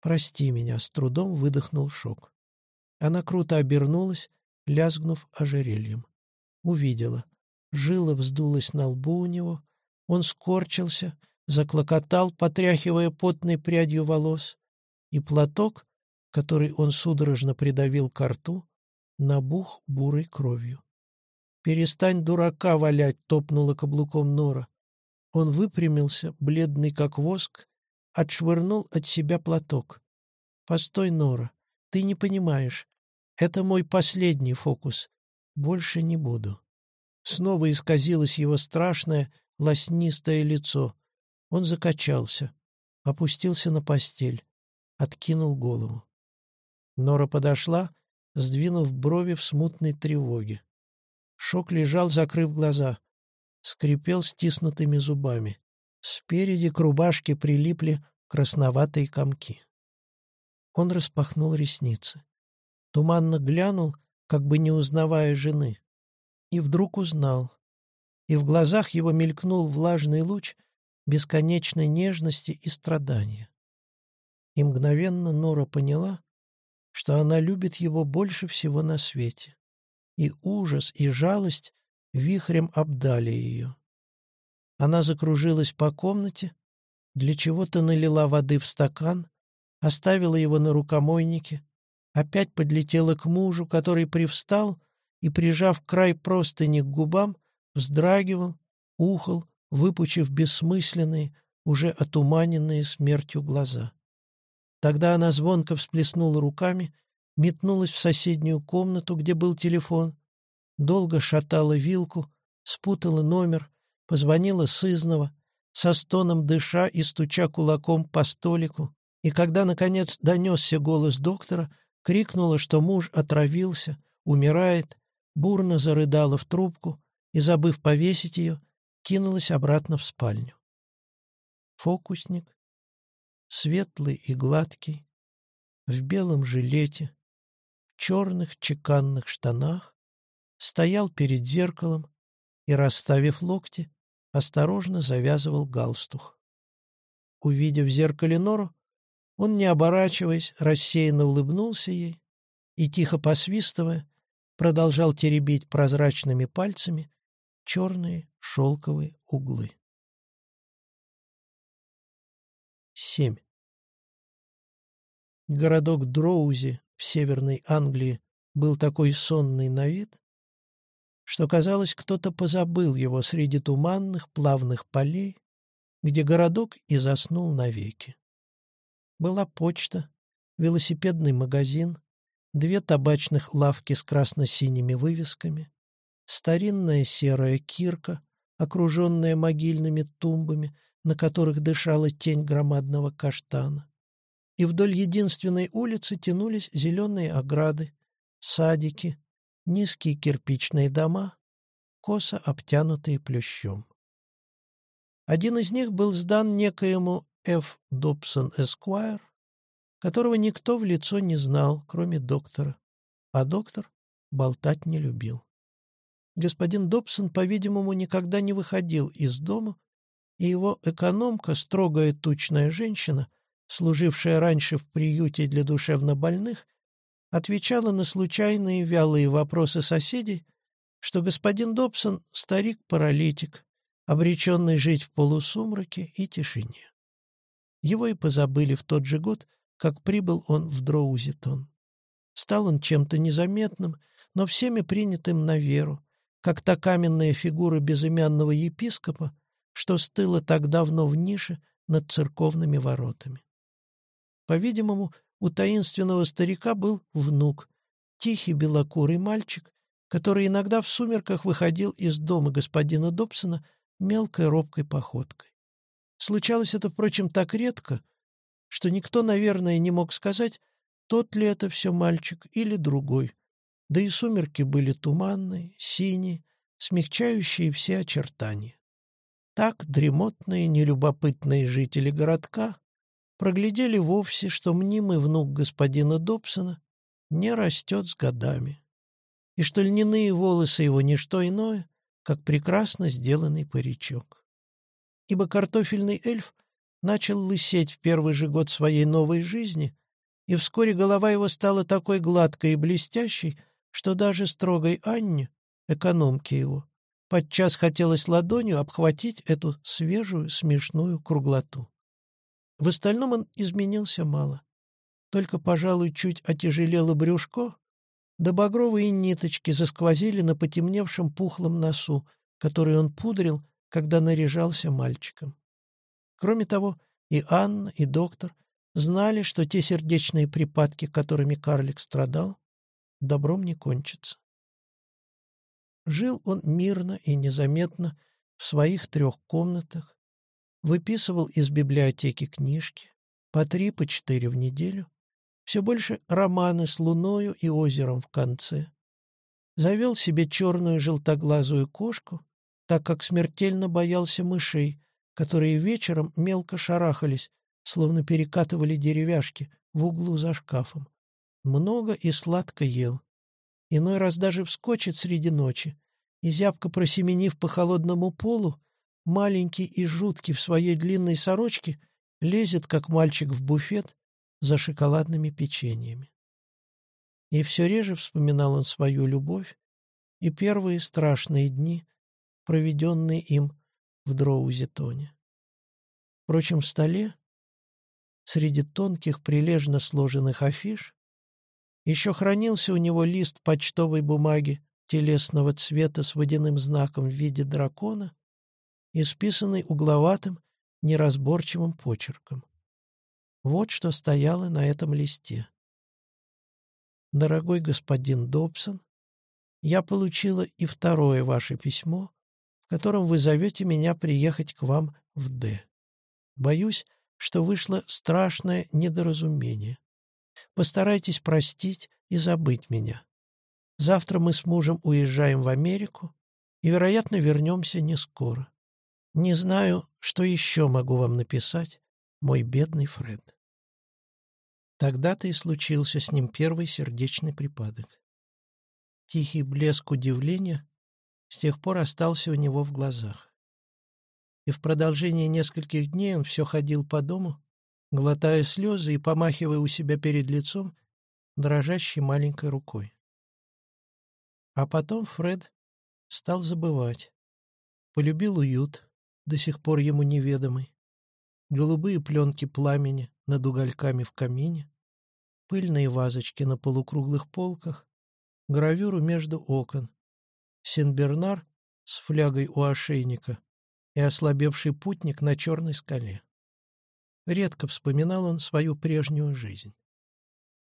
S1: прости меня», — с трудом выдохнул шок. Она круто обернулась, лязгнув ожерельем. Увидела. Жила вздулась на лбу у него, он скорчился, заклокотал, потряхивая потной прядью волос, и платок, который он судорожно придавил к рту, набух бурой кровью. «Перестань дурака валять!» — топнула каблуком Нора. Он выпрямился, бледный как воск, отшвырнул от себя платок. «Постой, Нора, ты не понимаешь. Это мой последний фокус. Больше не буду». Снова исказилось его страшное, лоснистое лицо. Он закачался, опустился на постель, откинул голову. Нора подошла, сдвинув брови в смутной тревоге. Шок лежал, закрыв глаза, скрипел стиснутыми зубами. Спереди к рубашке прилипли красноватые комки. Он распахнул ресницы. Туманно глянул, как бы не узнавая жены. И вдруг узнал и в глазах его мелькнул влажный луч бесконечной нежности и страдания. И мгновенно Нора поняла, что она любит его больше всего на свете. И ужас, и жалость вихрем обдали ее. Она закружилась по комнате, для чего-то налила воды в стакан, оставила его на рукомойнике, опять подлетела к мужу, который привстал и, прижав край простыни к губам, вздрагивал, ухал, выпучив бессмысленные, уже отуманенные смертью глаза. Тогда она звонко всплеснула руками, метнулась в соседнюю комнату, где был телефон, долго шатала вилку, спутала номер, позвонила сызнова, со стоном дыша и стуча кулаком по столику, и когда, наконец, донесся голос доктора, крикнула, что муж отравился, умирает, бурно зарыдала в трубку и, забыв повесить ее, кинулась обратно в спальню. Фокусник, светлый и гладкий, в белом жилете, в черных чеканных штанах, стоял перед зеркалом и, расставив локти, осторожно завязывал галстух. Увидев в зеркале Нору, он, не оборачиваясь, рассеянно улыбнулся ей и, тихо посвистывая, продолжал теребить прозрачными пальцами черные шелковые углы. 7. Городок Дроузи в Северной Англии был такой сонный на вид, что, казалось, кто-то позабыл его среди туманных плавных полей, где городок и заснул навеки. Была почта, велосипедный магазин, две табачных лавки с красно-синими вывесками, старинная серая кирка, окруженная могильными тумбами, на которых дышала тень громадного каштана. И вдоль единственной улицы тянулись зеленые ограды, садики, низкие кирпичные дома, косо обтянутые плющом. Один из них был сдан некоему Ф. Добсон Эсквайр, которого никто в лицо не знал, кроме доктора, а доктор болтать не любил. Господин Добсон, по-видимому, никогда не выходил из дома, и его экономка, строгая тучная женщина, служившая раньше в приюте для душевнобольных, отвечала на случайные вялые вопросы соседей, что господин Добсон — старик-паралитик, обреченный жить в полусумраке и тишине. Его и позабыли в тот же год, как прибыл он в Дроузитон. Стал он чем-то незаметным, но всеми принятым на веру, как та каменная фигура безымянного епископа, что стыла так давно в нише над церковными воротами. По-видимому, у таинственного старика был внук, тихий белокурый мальчик, который иногда в сумерках выходил из дома господина Добсона мелкой робкой походкой. Случалось это, впрочем, так редко, что никто, наверное, не мог сказать, тот ли это все мальчик или другой, да и сумерки были туманные, синие, смягчающие все очертания. Так дремотные, нелюбопытные жители городка проглядели вовсе, что мнимый внук господина Добсона не растет с годами, и что льняные волосы его не что иное, как прекрасно сделанный паричок. Ибо картофельный эльф начал лысеть в первый же год своей новой жизни, и вскоре голова его стала такой гладкой и блестящей, что даже строгой Анне, экономке его, подчас хотелось ладонью обхватить эту свежую, смешную круглоту. В остальном он изменился мало. Только, пожалуй, чуть отяжелело брюшко, да багровые ниточки засквозили на потемневшем пухлом носу, который он пудрил, когда наряжался мальчиком. Кроме того, и Анна, и доктор знали, что те сердечные припадки, которыми карлик страдал, добром не кончится. Жил он мирно и незаметно в своих трех комнатах, выписывал из библиотеки книжки, по три, по четыре в неделю, все больше романы с луною и озером в конце. Завел себе черную желтоглазую кошку, так как смертельно боялся мышей, которые вечером мелко шарахались, словно перекатывали деревяшки в углу за шкафом. Много и сладко ел. Иной раз даже вскочит среди ночи, и, зябко просеменив по холодному полу, маленький и жуткий в своей длинной сорочке, лезет, как мальчик в буфет, за шоколадными печеньями. И все реже вспоминал он свою любовь и первые страшные дни, проведенные им в Дроузитоне. Впрочем, в столе, среди тонких прилежно сложенных афиш, еще хранился у него лист почтовой бумаги телесного цвета с водяным знаком в виде дракона, исписанный угловатым, неразборчивым почерком. Вот что стояло на этом листе. «Дорогой господин Добсон, я получила и второе ваше письмо, котором вы зовете меня приехать к вам в Д. Боюсь, что вышло страшное недоразумение. Постарайтесь простить и забыть меня. Завтра мы с мужем уезжаем в Америку и, вероятно, вернемся не скоро. Не знаю, что еще могу вам написать, мой бедный Фред. Тогда-то и случился с ним первый сердечный припадок. Тихий блеск удивления с тех пор остался у него в глазах. И в продолжение нескольких дней он все ходил по дому, глотая слезы и помахивая у себя перед лицом дрожащей маленькой рукой. А потом Фред стал забывать. Полюбил уют, до сих пор ему неведомый, голубые пленки пламени над угольками в камине, пыльные вазочки на полукруглых полках, гравюру между окон, Сен-Бернар с флягой у ошейника и ослабевший путник на черной скале. Редко вспоминал он свою прежнюю жизнь.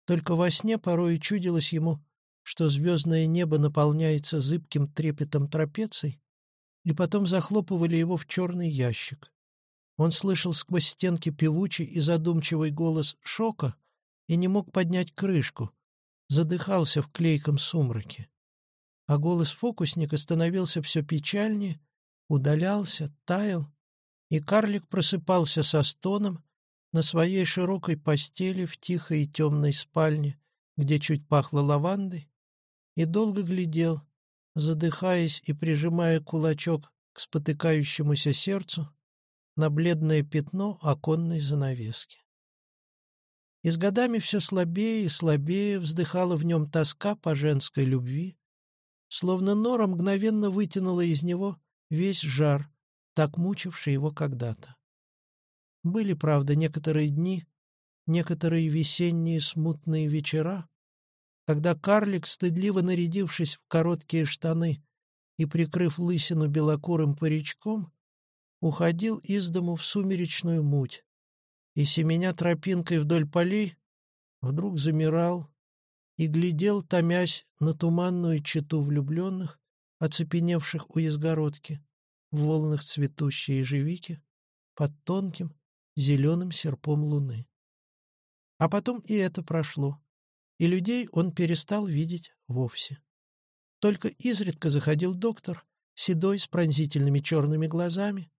S1: Только во сне порой чудилось ему, что звездное небо наполняется зыбким трепетом трапеций, и потом захлопывали его в черный ящик. Он слышал сквозь стенки певучий и задумчивый голос шока и не мог поднять крышку, задыхался в клейком сумраке а голос фокусника становился все печальнее, удалялся, таял, и карлик просыпался со стоном на своей широкой постели в тихой и темной спальне, где чуть пахло лавандой, и долго глядел, задыхаясь и прижимая кулачок к спотыкающемуся сердцу, на бледное пятно оконной занавески. И с годами все слабее и слабее вздыхала в нем тоска по женской любви, Словно нора мгновенно вытянула из него весь жар, так мучивший его когда-то. Были, правда, некоторые дни, некоторые весенние смутные вечера, когда карлик, стыдливо нарядившись в короткие штаны и прикрыв лысину белокурым паричком, уходил из дому в сумеречную муть, и, семеня тропинкой вдоль полей, вдруг замирал, и глядел, томясь на туманную чету влюбленных, оцепеневших у изгородки, в волнах цветущей ежевики, под тонким зеленым серпом луны. А потом и это прошло, и людей он перестал видеть вовсе. Только изредка заходил доктор, седой, с пронзительными черными глазами,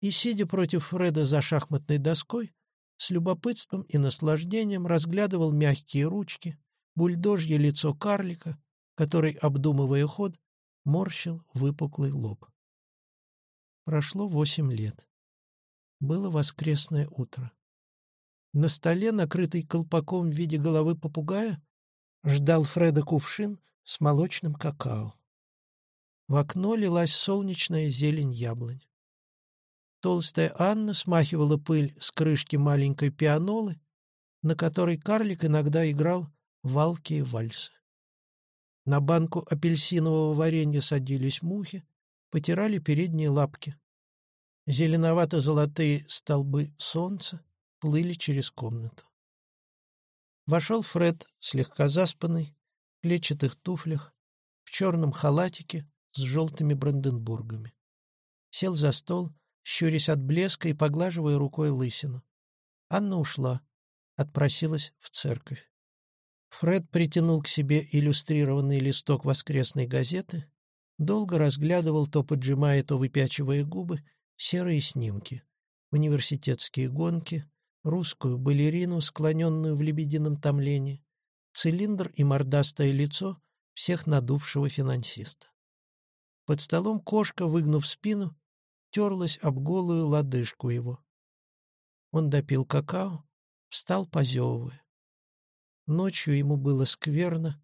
S1: и, сидя против Фреда за шахматной доской, с любопытством и наслаждением разглядывал мягкие ручки, бульдожье лицо карлика, который, обдумывая ход, морщил выпуклый лоб. Прошло восемь лет. Было воскресное утро. На столе, накрытый колпаком в виде головы попугая, ждал Фреда кувшин с молочным какао. В окно лилась солнечная зелень яблонь. Толстая Анна смахивала пыль с крышки маленькой пианолы, на которой карлик иногда играл валки и вальсы. На банку апельсинового варенья садились мухи, потирали передние лапки. Зеленовато-золотые столбы солнца плыли через комнату. Вошел Фред, слегка заспанный, в клетчатых туфлях, в черном халатике с желтыми бранденбургами. Сел за стол, щурясь от блеска и поглаживая рукой лысину. Анна ушла, отпросилась в церковь. Фред притянул к себе иллюстрированный листок воскресной газеты, долго разглядывал, то поджимая, то выпячивая губы, серые снимки, университетские гонки, русскую балерину, склоненную в лебедином томлении, цилиндр и мордастое лицо всех надувшего финансиста. Под столом кошка, выгнув спину, терлась об голую лодыжку его. Он допил какао, встал, позевывая. Ночью ему было скверно,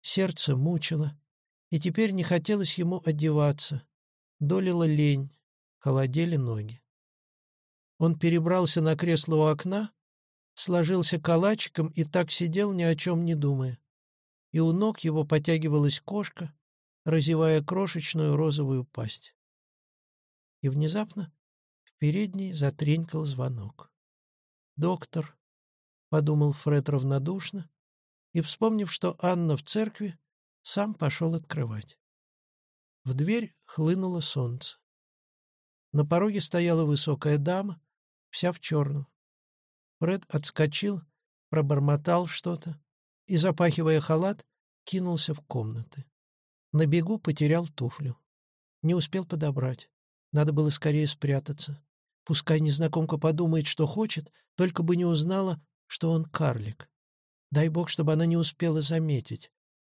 S1: сердце мучило, и теперь не хотелось ему одеваться. Долила лень, холодели ноги. Он перебрался на кресло у окна, сложился калачиком и так сидел, ни о чем не думая. И у ног его потягивалась кошка, разевая крошечную розовую пасть. И внезапно в передней затренькал звонок. Доктор, подумал Фред равнодушно, и, вспомнив, что Анна в церкви, сам пошел открывать. В дверь хлынуло солнце. На пороге стояла высокая дама, вся в черном. Фред отскочил, пробормотал что-то и, запахивая халат, кинулся в комнаты. На бегу потерял туфлю. Не успел подобрать. Надо было скорее спрятаться. Пускай незнакомка подумает, что хочет, только бы не узнала, что он карлик. Дай бог, чтобы она не успела заметить.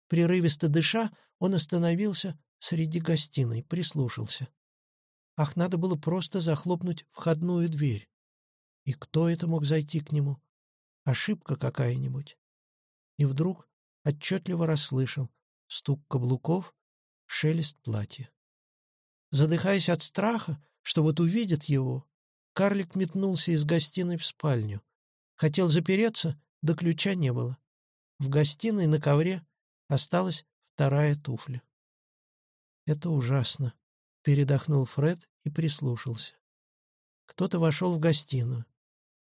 S1: Прерывисто дыша, он остановился среди гостиной, прислушался. Ах, надо было просто захлопнуть входную дверь. И кто это мог зайти к нему? Ошибка какая-нибудь. И вдруг отчетливо расслышал стук каблуков, шелест платья. Задыхаясь от страха, что вот увидят его, карлик метнулся из гостиной в спальню. Хотел запереться, да ключа не было. В гостиной на ковре осталась вторая туфля. «Это ужасно», — передохнул Фред и прислушался. Кто-то вошел в гостиную.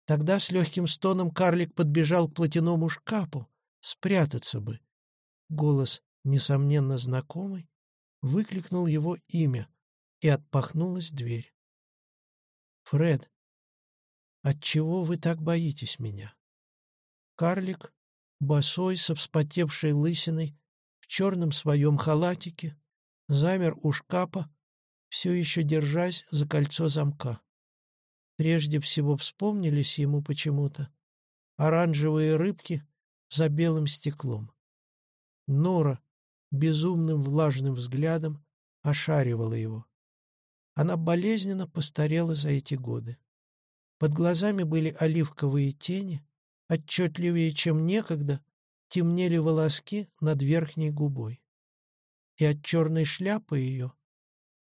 S1: Тогда с легким стоном карлик подбежал к платяному шкафу. Спрятаться бы. Голос, несомненно знакомый, выкликнул его имя, и отпахнулась дверь. «Фред, отчего вы так боитесь меня?» Карлик, босой, со вспотевшей лысиной, в черном своем халатике, замер у шкафа, все еще держась за кольцо замка. Прежде всего вспомнились ему почему-то оранжевые рыбки за белым стеклом. Нора безумным влажным взглядом ошаривала его. Она болезненно постарела за эти годы. Под глазами были оливковые тени, отчетливее, чем некогда, темнели волоски над верхней губой. И от черной шляпы ее,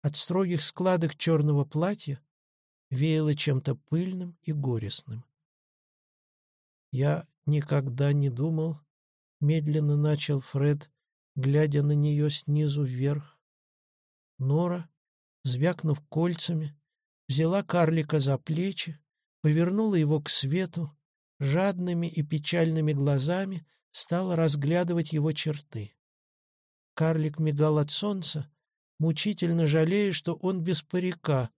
S1: от строгих складок черного платья, веяло чем-то пыльным и горестным. «Я никогда не думал», — медленно начал Фред, глядя на нее снизу вверх. Нора звякнув кольцами, взяла карлика за плечи, повернула его к свету, жадными и печальными глазами стала разглядывать его черты. Карлик мигал от солнца, мучительно жалея, что он без парика,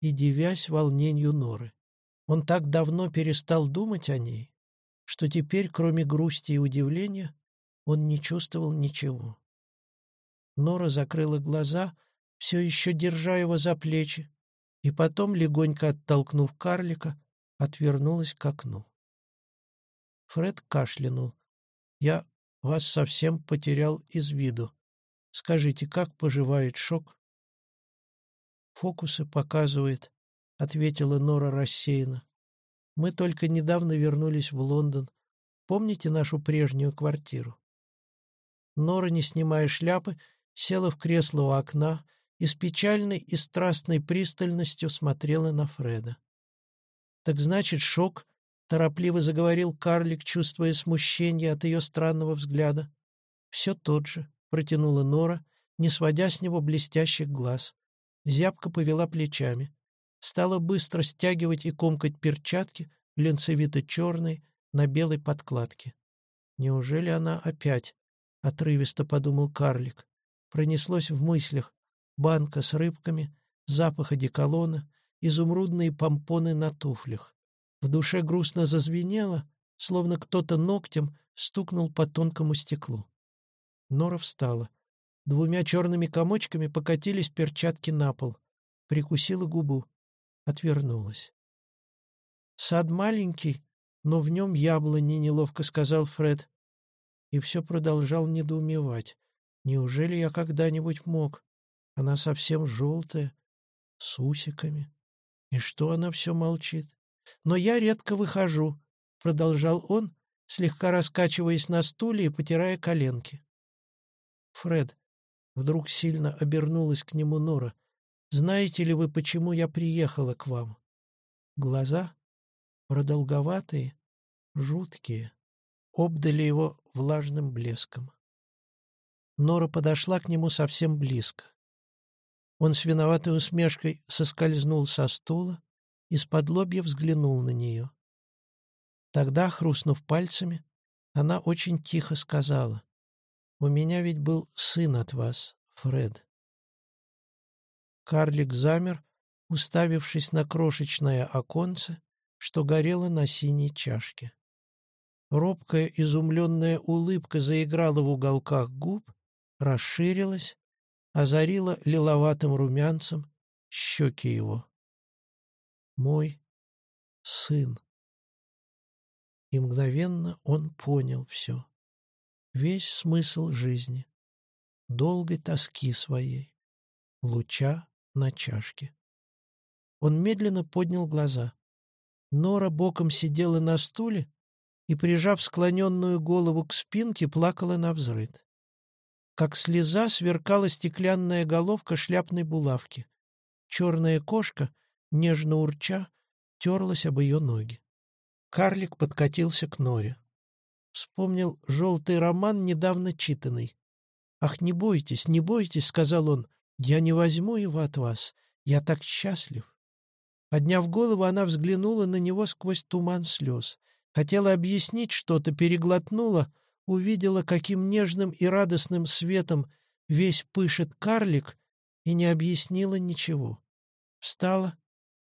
S1: и дивясь волнению Норы. Он так давно перестал думать о ней, что теперь, кроме грусти и удивления, он не чувствовал ничего. Нора закрыла глаза — все еще держа его за плечи, и потом, легонько оттолкнув карлика, отвернулась к окну. Фред кашлянул. «Я вас совсем потерял из виду. Скажите, как поживает шок?» «Фокусы показывает», — ответила Нора рассеянно. «Мы только недавно вернулись в Лондон. Помните нашу прежнюю квартиру?» Нора, не снимая шляпы, села в кресло у окна и с печальной и страстной пристальностью смотрела на Фреда. «Так значит, шок?» — торопливо заговорил карлик, чувствуя смущение от ее странного взгляда. «Все тот же», — протянула Нора, не сводя с него блестящих глаз. Зябка повела плечами. Стала быстро стягивать и комкать перчатки, глянцевито-черные, на белой подкладке. «Неужели она опять?» — отрывисто подумал карлик. Пронеслось в мыслях, банка с рыбками, запах одеколона, изумрудные помпоны на туфлях. В душе грустно зазвенело, словно кто-то ногтем стукнул по тонкому стеклу. Нора встала. Двумя черными комочками покатились перчатки на пол. Прикусила губу. Отвернулась. «Сад маленький, но в нем яблони», — неловко сказал Фред. И все продолжал недоумевать. «Неужели я когда-нибудь мог?» Она совсем желтая, с усиками. И что она все молчит? Но я редко выхожу, — продолжал он, слегка раскачиваясь на стуле и потирая коленки. Фред, вдруг сильно обернулась к нему Нора, знаете ли вы, почему я приехала к вам? Глаза, продолговатые, жуткие, обдали его влажным блеском. Нора подошла к нему совсем близко. Он с виноватой усмешкой соскользнул со стула, и из-под лобья взглянул на нее. Тогда, хрустнув пальцами, она очень тихо сказала, «У меня ведь был сын от вас, Фред». Карлик замер, уставившись на крошечное оконце, что горело на синей чашке. Робкая изумленная улыбка заиграла в уголках губ, расширилась, озарила лиловатым румянцем щеки его. Мой сын. И мгновенно он понял все. Весь смысл жизни, долгой тоски своей, луча на чашке. Он медленно поднял глаза. Нора боком сидела на стуле и, прижав склоненную голову к спинке, плакала на взрыд. Как слеза сверкала стеклянная головка шляпной булавки. Черная кошка, нежно урча, терлась об ее ноги. Карлик подкатился к Норе. Вспомнил желтый роман, недавно читанный. «Ах, не бойтесь, не бойтесь», — сказал он, — «я не возьму его от вас. Я так счастлив». Подняв голову, она взглянула на него сквозь туман слез. Хотела объяснить что-то, переглотнула, увидела, каким нежным и радостным светом весь пышет карлик, и не объяснила ничего. Встала,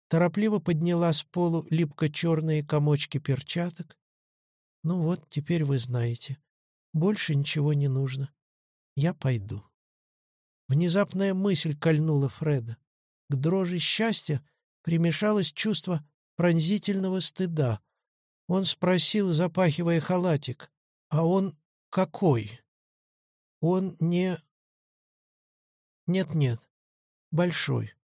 S1: торопливо подняла с полу липко-черные комочки перчаток. «Ну вот, теперь вы знаете. Больше ничего не нужно. Я пойду». Внезапная мысль кольнула Фреда. К дрожи счастья примешалось чувство пронзительного стыда. Он спросил, запахивая халатик, «А он какой?» «Он не...» «Нет-нет, большой.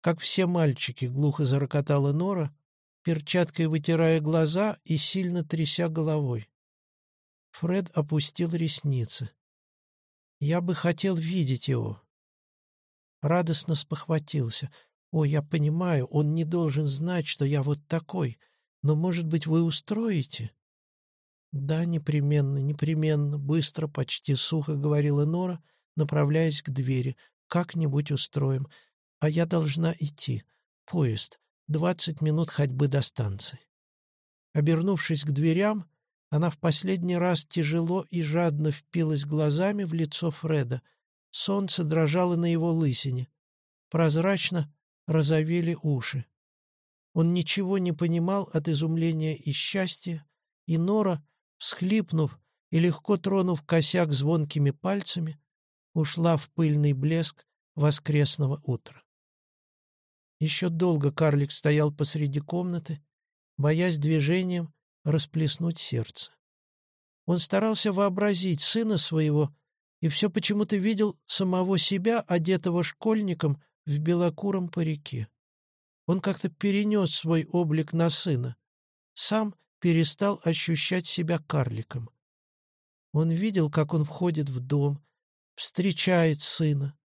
S1: Как все мальчики, глухо зарокотала Нора, перчаткой вытирая глаза и сильно тряся головой. Фред опустил ресницы. «Я бы хотел видеть его». Радостно спохватился. «О, я понимаю, он не должен знать, что я вот такой, но, может быть, вы устроите?» «Да, непременно, непременно», — быстро, почти сухо говорила Нора, направляясь к двери. «Как-нибудь устроим. А я должна идти. Поезд. Двадцать минут ходьбы до станции. Обернувшись к дверям, она в последний раз тяжело и жадно впилась глазами в лицо Фреда. Солнце дрожало на его лысине. Прозрачно розовели уши. Он ничего не понимал от изумления и счастья, и Нора, всхлипнув и легко тронув косяк звонкими пальцами, ушла в пыльный блеск воскресного утра. Еще долго карлик стоял посреди комнаты, боясь движением расплеснуть сердце. Он старался вообразить сына своего и все почему-то видел самого себя, одетого школьником в белокуром парике. Он как-то перенес свой облик на сына, сам перестал ощущать себя карликом. Он видел, как он входит в дом, встречает сына,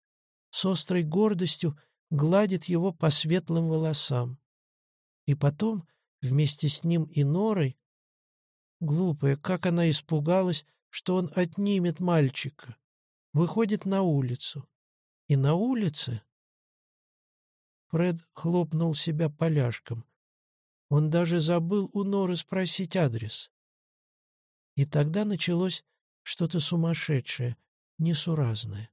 S1: с острой гордостью гладит его по светлым волосам. И потом, вместе с ним и Норой, глупая, как она испугалась, что он отнимет мальчика, выходит на улицу. И на улице... Фред хлопнул себя поляшком. Он даже забыл у Норы спросить адрес. И тогда началось что-то сумасшедшее, несуразное.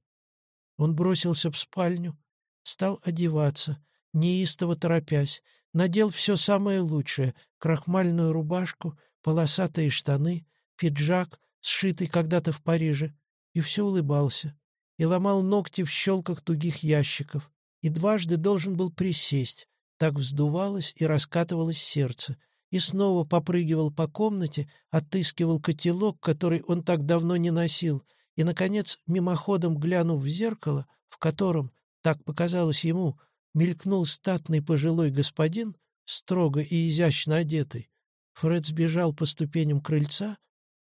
S1: Он бросился в спальню, Стал одеваться, неистово торопясь, надел все самое лучшее — крахмальную рубашку, полосатые штаны, пиджак, сшитый когда-то в Париже, и все улыбался, и ломал ногти в щелках тугих ящиков, и дважды должен был присесть, так вздувалось и раскатывалось сердце, и снова попрыгивал по комнате, отыскивал котелок, который он так давно не носил, и, наконец, мимоходом глянув в зеркало, в котором, так показалось ему, мелькнул статный пожилой господин, строго и изящно одетый. Фред сбежал по ступеням крыльца,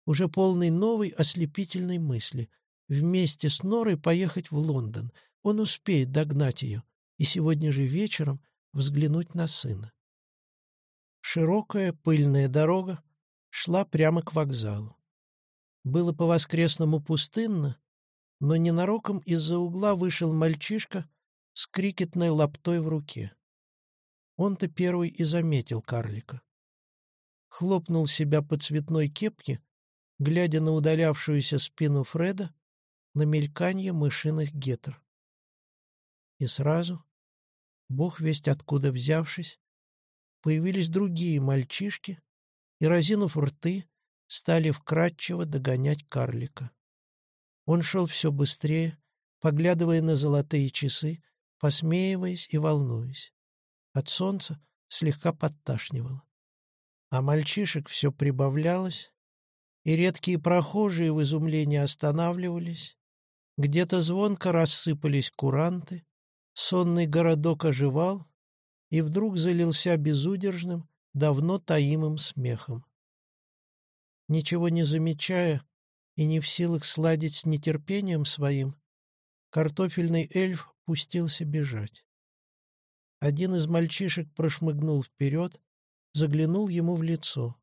S1: уже полный новой ослепительной мысли. Вместе с Норой поехать в Лондон. Он успеет догнать ее и сегодня же вечером взглянуть на сына. Широкая пыльная дорога шла прямо к вокзалу. Было по-воскресному пустынно, но ненароком из-за угла вышел мальчишка с крикетной лаптой в руке. Он-то первый и заметил карлика. Хлопнул себя по цветной кепке, глядя на удалявшуюся спину Фреда, на мельканье мышиных гетр. И сразу бог весть откуда взявшись, появились другие мальчишки и, разинув рты, стали вкратчиво догонять карлика. Он шел все быстрее, поглядывая на золотые часы, посмеиваясь и волнуясь. От солнца слегка подташнивало. А мальчишек все прибавлялось, и редкие прохожие в изумлении останавливались. Где-то звонко рассыпались куранты, сонный городок оживал и вдруг залился безудержным, давно таимым смехом. Ничего не замечая и не в силах сладить с нетерпением своим, картофельный эльф пустился бежать. Один из мальчишек прошмыгнул вперед, заглянул ему в лицо.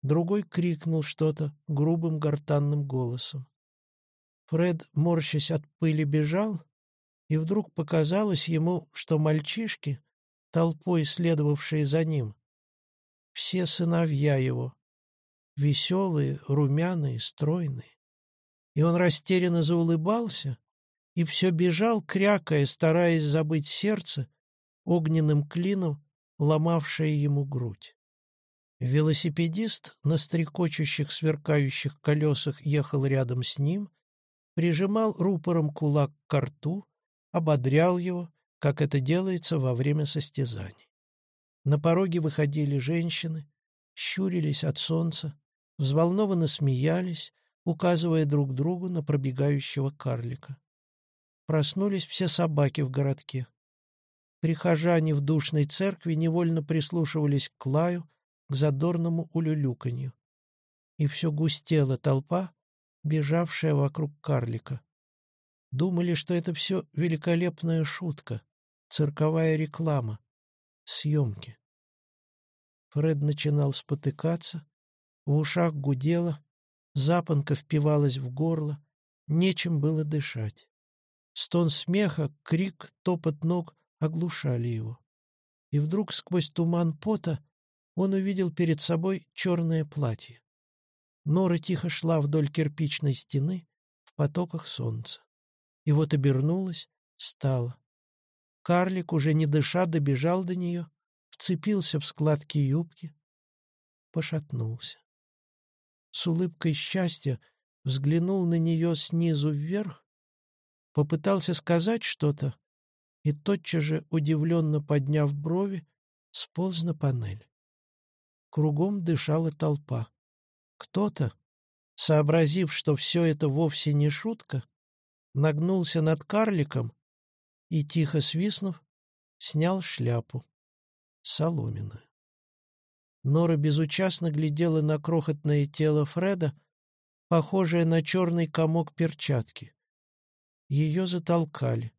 S1: Другой крикнул что-то грубым гортанным голосом. Фред, морщась от пыли, бежал, и вдруг показалось ему, что мальчишки, толпой следовавшие за ним, все сыновья его, веселые, румяные, стройные. И он растерянно заулыбался и все бежал, крякая, стараясь забыть сердце, огненным клином, ломавшее ему грудь. Велосипедист на стрекочущих сверкающих колесах ехал рядом с ним, прижимал рупором кулак к рту, ободрял его, как это делается во время состязаний. На пороге выходили женщины, щурились от солнца, взволнованно смеялись, указывая друг другу на пробегающего карлика. Проснулись все собаки в городке. Прихожане в душной церкви невольно прислушивались к лаю, к задорному улюлюканью. И все густела толпа, бежавшая вокруг карлика. Думали, что это все великолепная шутка, цирковая реклама, съемки. Фред начинал спотыкаться, в ушах гудело, запонка впивалась в горло, нечем было дышать. Стон смеха, крик, топот ног оглушали его. И вдруг сквозь туман пота он увидел перед собой черное платье. Нора тихо шла вдоль кирпичной стены в потоках солнца. И вот обернулась, стала. Карлик, уже не дыша, добежал до нее, вцепился в складки юбки, пошатнулся. С улыбкой счастья взглянул на нее снизу вверх, попытался сказать что-то, и тотчас же, удивленно подняв брови, сполз на панель. Кругом дышала толпа. Кто-то, сообразив, что все это вовсе не шутка, нагнулся над карликом и, тихо свистнув, снял шляпу, соломенную. Нора безучастно глядела на крохотное тело Фреда, похожее на черный комок перчатки. Ее затолкали.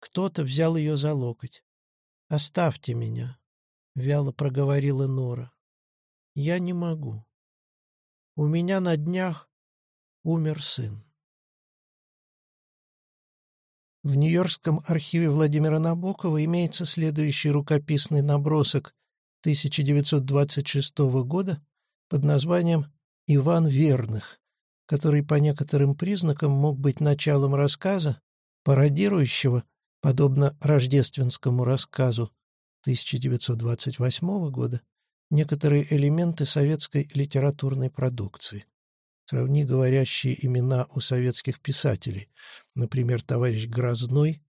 S1: Кто-то взял ее за локоть. «Оставьте меня», — вяло проговорила Нора. «Я не могу. У меня на днях умер сын». В Нью-Йоркском архиве Владимира Набокова имеется следующий рукописный набросок 1926 года под названием «Иван Верных», который по некоторым признакам мог быть началом рассказа, пародирующего Подобно рождественскому рассказу 1928 года, некоторые элементы советской литературной продукции. Сравни говорящие имена у советских писателей, например, товарищ Грозной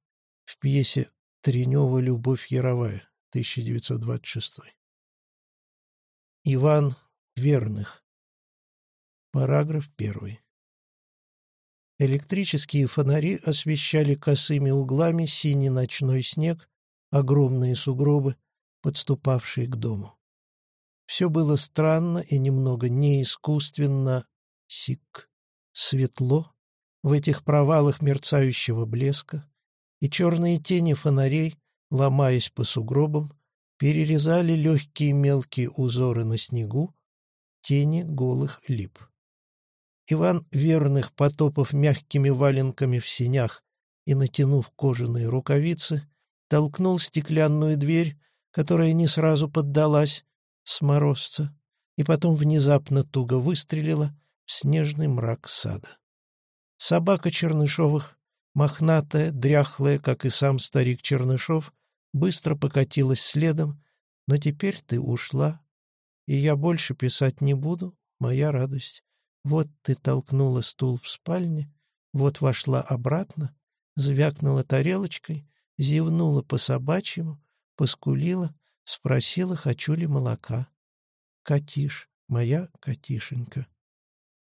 S1: в пьесе «Тренева Любовь Яровая» 1926. Иван Верных. Параграф первый. Электрические фонари освещали косыми углами синий ночной снег, огромные сугробы, подступавшие к дому. Все было странно и немного неискусственно сик, светло, в этих провалах мерцающего блеска, и черные тени фонарей, ломаясь по сугробам, перерезали легкие мелкие узоры на снегу, тени голых лип. Иван Верных, потопав мягкими валенками в синях и натянув кожаные рукавицы, толкнул стеклянную дверь, которая не сразу поддалась с морозца, и потом внезапно туго выстрелила в снежный мрак сада. Собака Чернышовых, мохнатая, дряхлая, как и сам старик Чернышов, быстро покатилась следом, но теперь ты ушла, и я больше писать не буду, моя радость. Вот ты толкнула стул в спальне, вот вошла обратно, звякнула тарелочкой, зевнула по собачьему, поскулила, спросила, хочу ли молока. Катиш, моя Катишенька.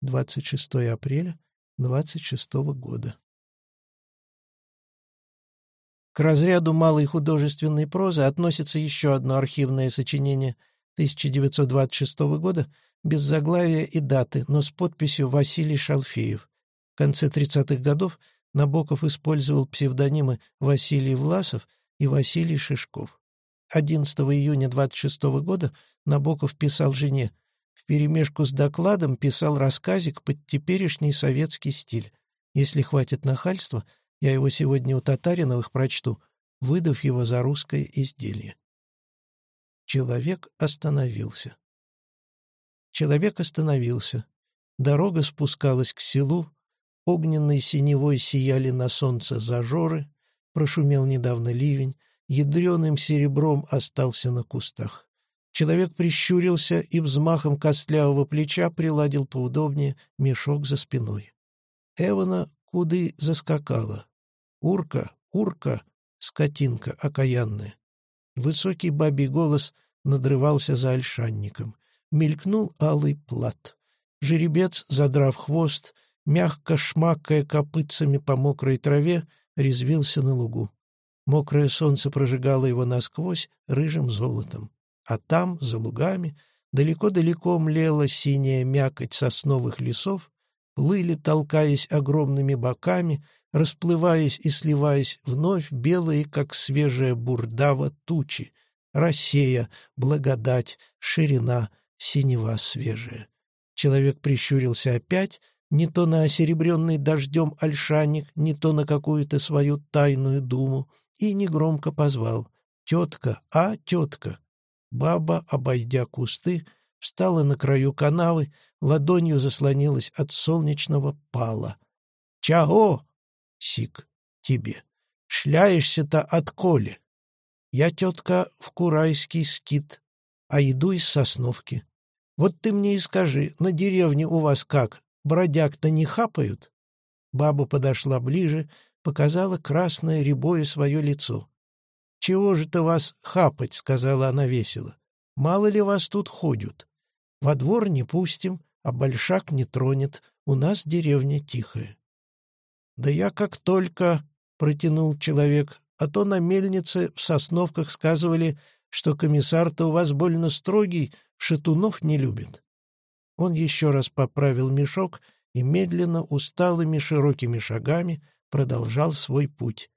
S1: 26 апреля 26 года. К разряду малой художественной прозы относится еще одно архивное сочинение 1926 года без заглавия и даты, но с подписью «Василий Шалфеев». В конце 30-х годов Набоков использовал псевдонимы Василий Власов и Василий Шишков. 11 июня 26 года Набоков писал жене «Вперемешку с докладом писал рассказик под теперешний советский стиль. Если хватит нахальства, я его сегодня у Татариновых прочту, выдав его за русское изделие». Человек остановился. Человек остановился. Дорога спускалась к селу, огненной синевой сияли на солнце зажоры, прошумел недавно ливень, ядреным серебром остался на кустах. Человек прищурился и взмахом костлявого плеча приладил поудобнее мешок за спиной. Эвана куды заскакала. «Урка, урка!» скотинка окаянная. Высокий бабий голос надрывался за ольшанником мелькнул алый плат. Жеребец, задрав хвост, мягко шмакая копытцами по мокрой траве, резвился на лугу. Мокрое солнце прожигало его насквозь рыжим золотом. А там, за лугами, далеко-далеко млела синяя мякоть сосновых лесов, плыли, толкаясь огромными боками, расплываясь и сливаясь вновь белые, как свежая бурдава, тучи, рассея, благодать, ширина — синева свежая. Человек прищурился опять, не то на осеребренный дождем ольшаник, не то на какую-то свою тайную думу, и негромко позвал «Тетка, а, тетка!» Баба, обойдя кусты, встала на краю канавы, ладонью заслонилась от солнечного пала. «Чаго?» — сик, тебе. «Шляешься-то от коли?» «Я, тетка, в курайский скит, а иду из Сосновки. Вот ты мне и скажи, на деревне у вас как, бродяг-то не хапают?» Баба подошла ближе, показала красное рябое свое лицо. «Чего же-то вас хапать?» — сказала она весело. «Мало ли вас тут ходят. Во двор не пустим, а большак не тронет. У нас деревня тихая». «Да я как только...» — протянул человек. «А то на мельнице в Сосновках сказывали, что комиссар-то у вас больно строгий, шатунов не любит. Он еще раз поправил мешок и медленно, усталыми широкими шагами продолжал свой путь.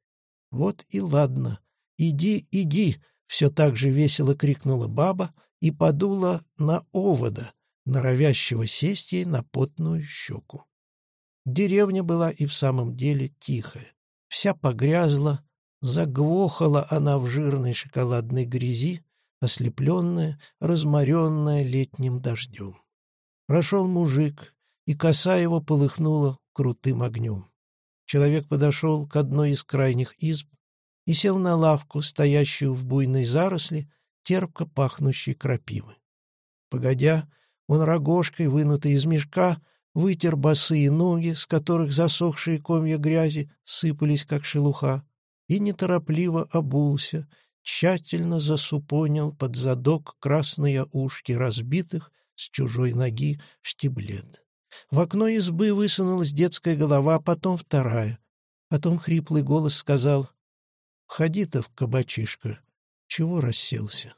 S1: «Вот и ладно. Иди, иди!» — все так же весело крикнула баба и подула на овода, норовящего сесть ей на потную щеку. Деревня была и в самом деле тихая. Вся погрязла, загвохала она в жирной шоколадной грязи, ослепленная, разморенная летним дождем. Прошел мужик, и коса его полыхнула крутым огнем. Человек подошел к одной из крайних изб и сел на лавку, стоящую в буйной заросли, терпко пахнущей крапивы. Погодя, он рогожкой, вынутый из мешка, вытер босые ноги, с которых засохшие комья грязи сыпались, как шелуха, и неторопливо обулся, тщательно засупонил под задок красные ушки разбитых с чужой ноги штиблет. В окно избы высунулась детская голова, потом вторая. Потом хриплый голос сказал «Входи-то в кабачишко, чего расселся?»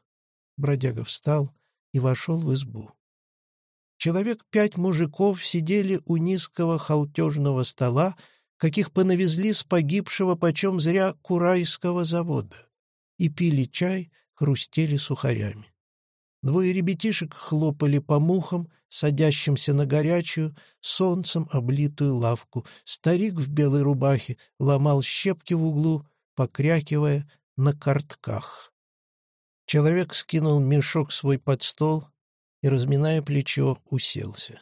S1: Бродяга встал и вошел в избу. Человек пять мужиков сидели у низкого халтежного стола, каких понавезли с погибшего почем зря Курайского завода и пили чай, хрустели сухарями. Двое ребятишек хлопали по мухам, садящимся на горячую, солнцем облитую лавку. Старик в белой рубахе ломал щепки в углу, покрякивая на картках. Человек скинул мешок свой под стол и, разминая плечо, уселся.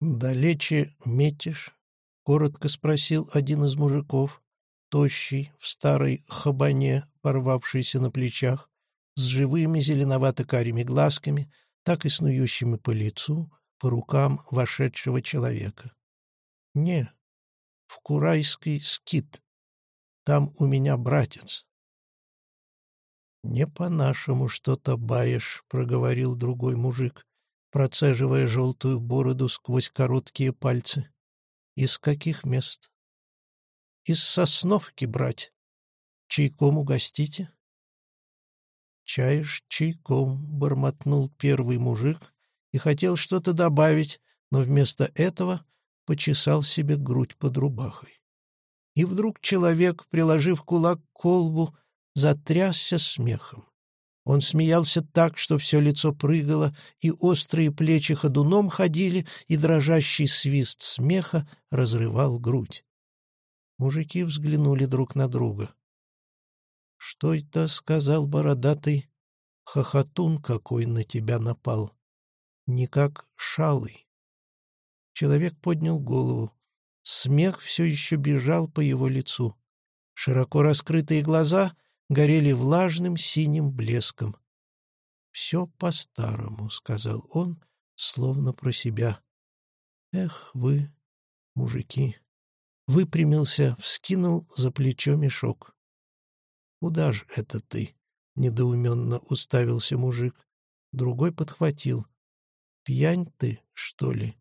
S1: «Далече метишь?» — коротко спросил один из мужиков. тощий, в старой хабане, порвавшийся на плечах, с живыми зеленовато-карими глазками, так и снующими по лицу, по рукам вошедшего человека. «Не, в Курайский скит. Там у меня братец». «Не по-нашему что-то баешь», — проговорил другой мужик, процеживая желтую бороду сквозь короткие пальцы. «Из каких мест?» «Из Сосновки, брать. Чайком угостите?» «Чаешь чайком», — бормотнул первый мужик и хотел что-то добавить, но вместо этого почесал себе грудь под рубахой. И вдруг человек, приложив кулак к колбу, затрясся смехом. Он смеялся так, что все лицо прыгало, и острые плечи ходуном ходили, и дрожащий свист смеха разрывал грудь. Мужики взглянули друг на друга. «Что это?» — сказал бородатый. «Хохотун какой на тебя напал! Не как шалый!» Человек поднял голову. Смех все еще бежал по его лицу. Широко раскрытые глаза горели влажным синим блеском. «Все по-старому», — сказал он, словно про себя. «Эх вы, мужики!» Выпрямился, вскинул за плечо мешок. «Куда ж это ты?» — недоуменно уставился мужик. Другой подхватил. «Пьянь ты, что ли?»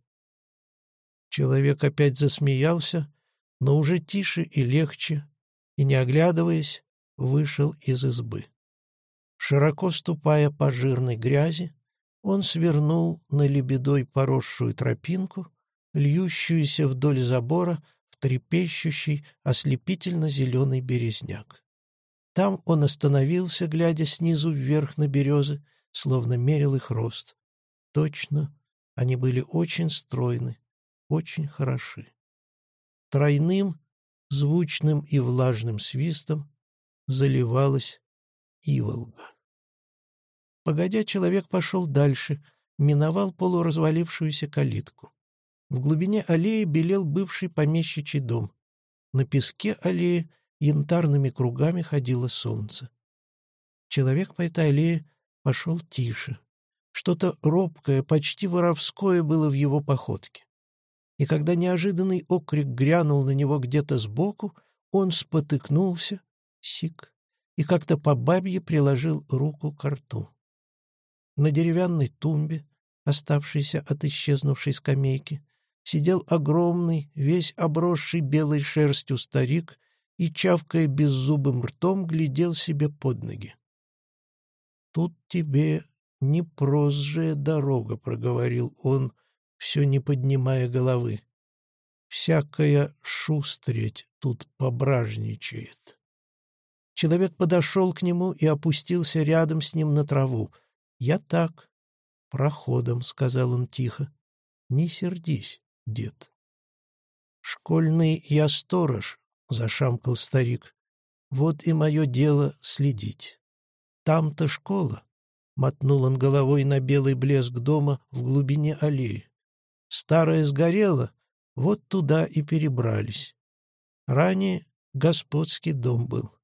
S1: Человек опять засмеялся, но уже тише и легче, и, не оглядываясь, вышел из избы. Широко ступая по жирной грязи, он свернул на лебедой поросшую тропинку, льющуюся вдоль забора в трепещущий, ослепительно-зеленый березняк. Там он остановился, глядя снизу вверх на березы, словно мерил их рост. Точно, они были очень стройны, очень хороши. Тройным, звучным и влажным свистом заливалась Иволга. Погодя, человек пошел дальше, миновал полуразвалившуюся калитку. В глубине аллеи белел бывший помещичий дом. На песке аллеи янтарными кругами ходило солнце. Человек по этой аллее пошел тише. Что-то робкое, почти воровское было в его походке. И когда неожиданный окрик грянул на него где-то сбоку, он спотыкнулся, сик, и как-то по бабье приложил руку к рту. На деревянной тумбе, оставшейся от исчезнувшей скамейки, сидел огромный, весь обросший белой шерстью старик и, чавкая беззубым ртом, глядел себе под ноги. «Тут тебе не прозжая дорога», — проговорил он, все не поднимая головы. «Всякая шустреть тут пображничает». Человек подошел к нему и опустился рядом с ним на траву. «Я так, проходом», — сказал он тихо. «Не сердись, дед». «Школьный я сторож, — зашамкал старик. «Вот и мое дело следить. Там-то школа», — мотнул он головой на белый блеск дома в глубине аллеи. «Старая сгорела, вот туда и перебрались. Ранее господский дом был».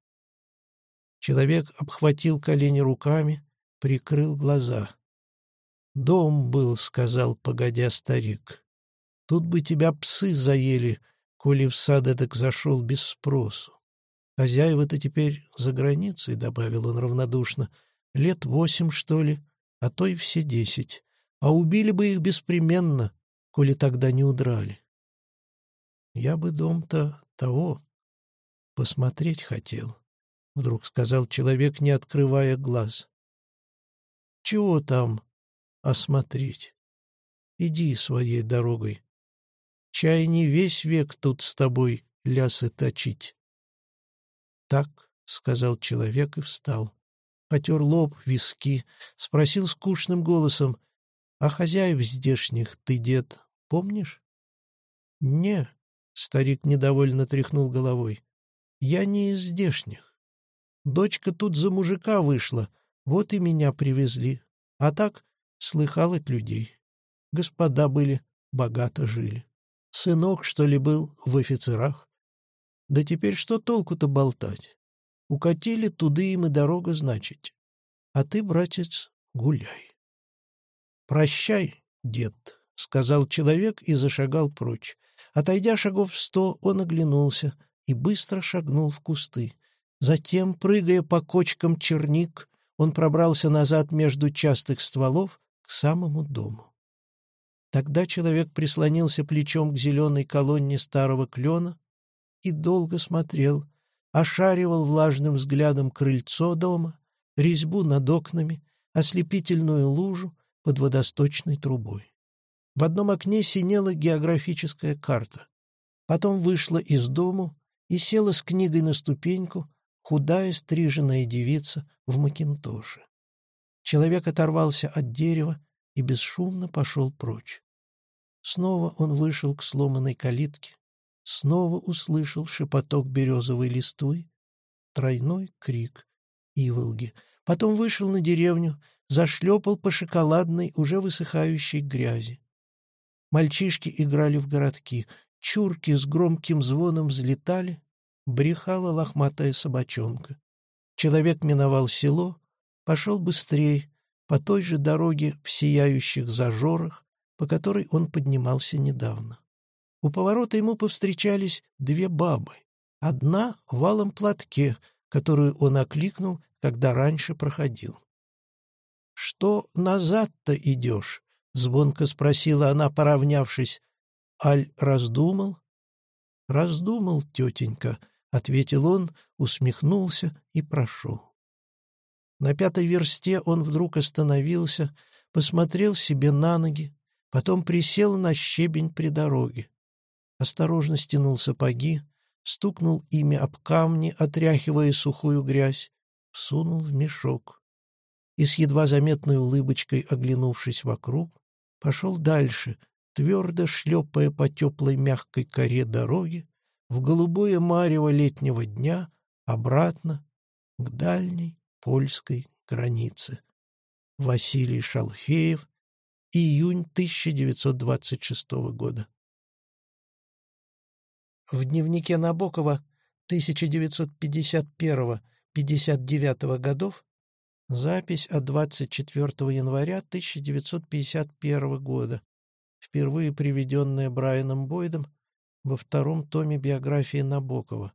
S1: Человек обхватил колени руками, прикрыл глаза. «Дом был», — сказал, погодя старик. «Тут бы тебя псы заели, коли в сад эдак зашел без спросу. Хозяева-то теперь за границей, — добавил он равнодушно, — лет восемь, что ли, а то и все десять. А убили бы их беспременно, коли тогда не удрали. Я бы дом-то того посмотреть хотел, — вдруг сказал человек, не открывая глаз. Чего там осмотреть? Иди своей дорогой. Чай не весь век тут с тобой лясы точить. Так, — сказал человек и встал. Потер лоб, виски, спросил скучным голосом, «А хозяев здешних ты, дед, помнишь?» «Не», — старик недовольно тряхнул головой, — «я не из здешних. Дочка тут за мужика вышла, вот и меня привезли. А так слыхал от людей. Господа были, богато жили». Сынок, что ли, был в офицерах? Да теперь что толку-то болтать? Укатили туды им и дорога, значит. А ты, братец, гуляй. Прощай, дед, — сказал человек и зашагал прочь. Отойдя шагов сто, он оглянулся и быстро шагнул в кусты. Затем, прыгая по кочкам черник, он пробрался назад между частых стволов к самому дому. Тогда человек прислонился плечом к зеленой колонне старого клена и долго смотрел, ошаривал влажным взглядом крыльцо дома, резьбу над окнами, ослепительную лужу под водосточной трубой. В одном окне синела географическая карта. Потом вышла из дому и села с книгой на ступеньку, худая стриженная девица в макинтоше. Человек оторвался от дерева и бесшумно пошел прочь. Снова он вышел к сломанной калитке, снова услышал шепоток березовой листвы, тройной крик иволги. Потом вышел на деревню, зашлепал по шоколадной, уже высыхающей грязи. Мальчишки играли в городки, чурки с громким звоном взлетали, брехала лохматая собачонка. Человек миновал село, пошел быстрее, по той же дороге в сияющих зажорах, по которой он поднимался недавно. У поворота ему повстречались две бабы. Одна в валом платке, которую он окликнул, когда раньше проходил. «Что назад-то идешь?» — звонко спросила она, поравнявшись. Аль раздумал. «Раздумал, тетенька», — ответил он, усмехнулся и прошел. На пятой версте он вдруг остановился, посмотрел себе на ноги, потом присел на щебень при дороге. Осторожно стянул сапоги, стукнул ими об камни, отряхивая сухую грязь, сунул в мешок. И с едва заметной улыбочкой, оглянувшись вокруг, пошел дальше, твердо шлепая по теплой мягкой коре дороги, в голубое марево летнего дня, обратно, к дальней польской границе. Василий Шалфеев, июнь 1926 года. В дневнике Набокова 1951-59 годов запись от 24 января 1951 года, впервые приведенная Брайаном Бойдом во втором томе биографии Набокова.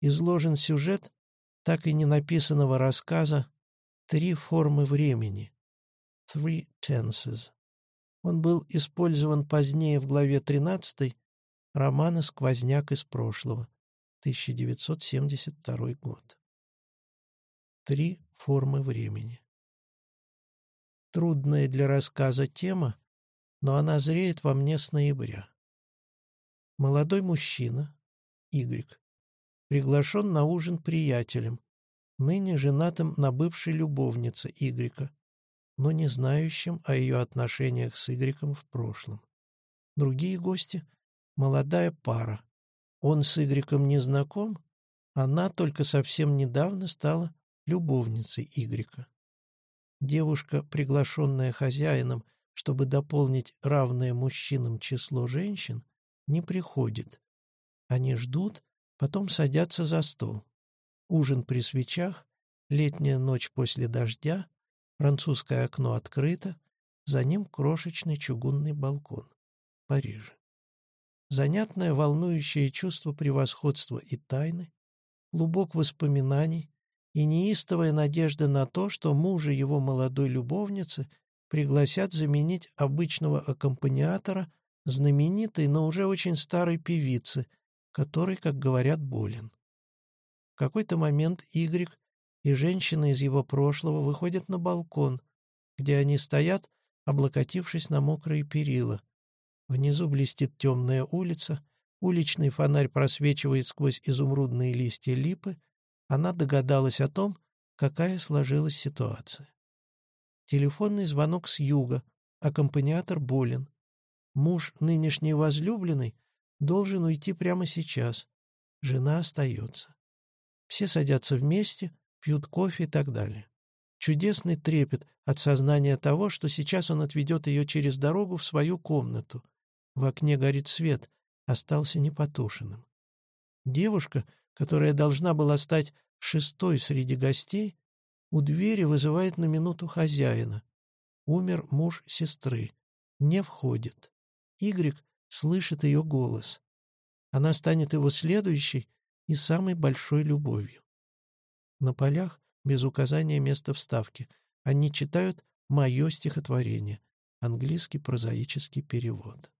S1: Изложен сюжет так и не написанного рассказа «Три формы времени» «Three Tenses». Он был использован позднее в главе 13 романа «Сквозняк из прошлого», 1972 год. Три формы времени. Трудная для рассказа тема, но она зреет во мне с ноября. Молодой мужчина, Y, приглашен на ужин приятелем, ныне женатым на бывшей любовнице Y, но не знающим о ее отношениях с Y в прошлом. Другие гости молодая пара. Он с Игриком не знаком, она только совсем недавно стала любовницей Игрика. Девушка, приглашенная хозяином, чтобы дополнить равное мужчинам число женщин, не приходит. Они ждут, потом садятся за стол. Ужин при свечах, летняя ночь после дождя, французское окно открыто, за ним крошечный чугунный балкон. Париж занятное волнующее чувство превосходства и тайны, глубок воспоминаний и неистовая надежда на то, что мужа его молодой любовницы пригласят заменить обычного аккомпаниатора знаменитой, но уже очень старой певицы, который, как говорят, болен. В какой-то момент Игрик и женщина из его прошлого выходят на балкон, где они стоят, облокотившись на мокрые перила — Внизу блестит темная улица, уличный фонарь просвечивает сквозь изумрудные листья липы. Она догадалась о том, какая сложилась ситуация. Телефонный звонок с юга, аккомпаниатор болен. Муж, нынешний возлюбленный, должен уйти прямо сейчас. Жена остается. Все садятся вместе, пьют кофе и так далее. Чудесный трепет от сознания того, что сейчас он отведет ее через дорогу в свою комнату — в окне горит свет, остался непотушенным. Девушка, которая должна была стать шестой среди гостей, у двери вызывает на минуту хозяина. Умер муж сестры. Не входит. Игрек слышит ее голос. Она станет его следующей и самой большой любовью. На полях, без указания места вставки, они читают «Мое стихотворение», английский прозаический перевод.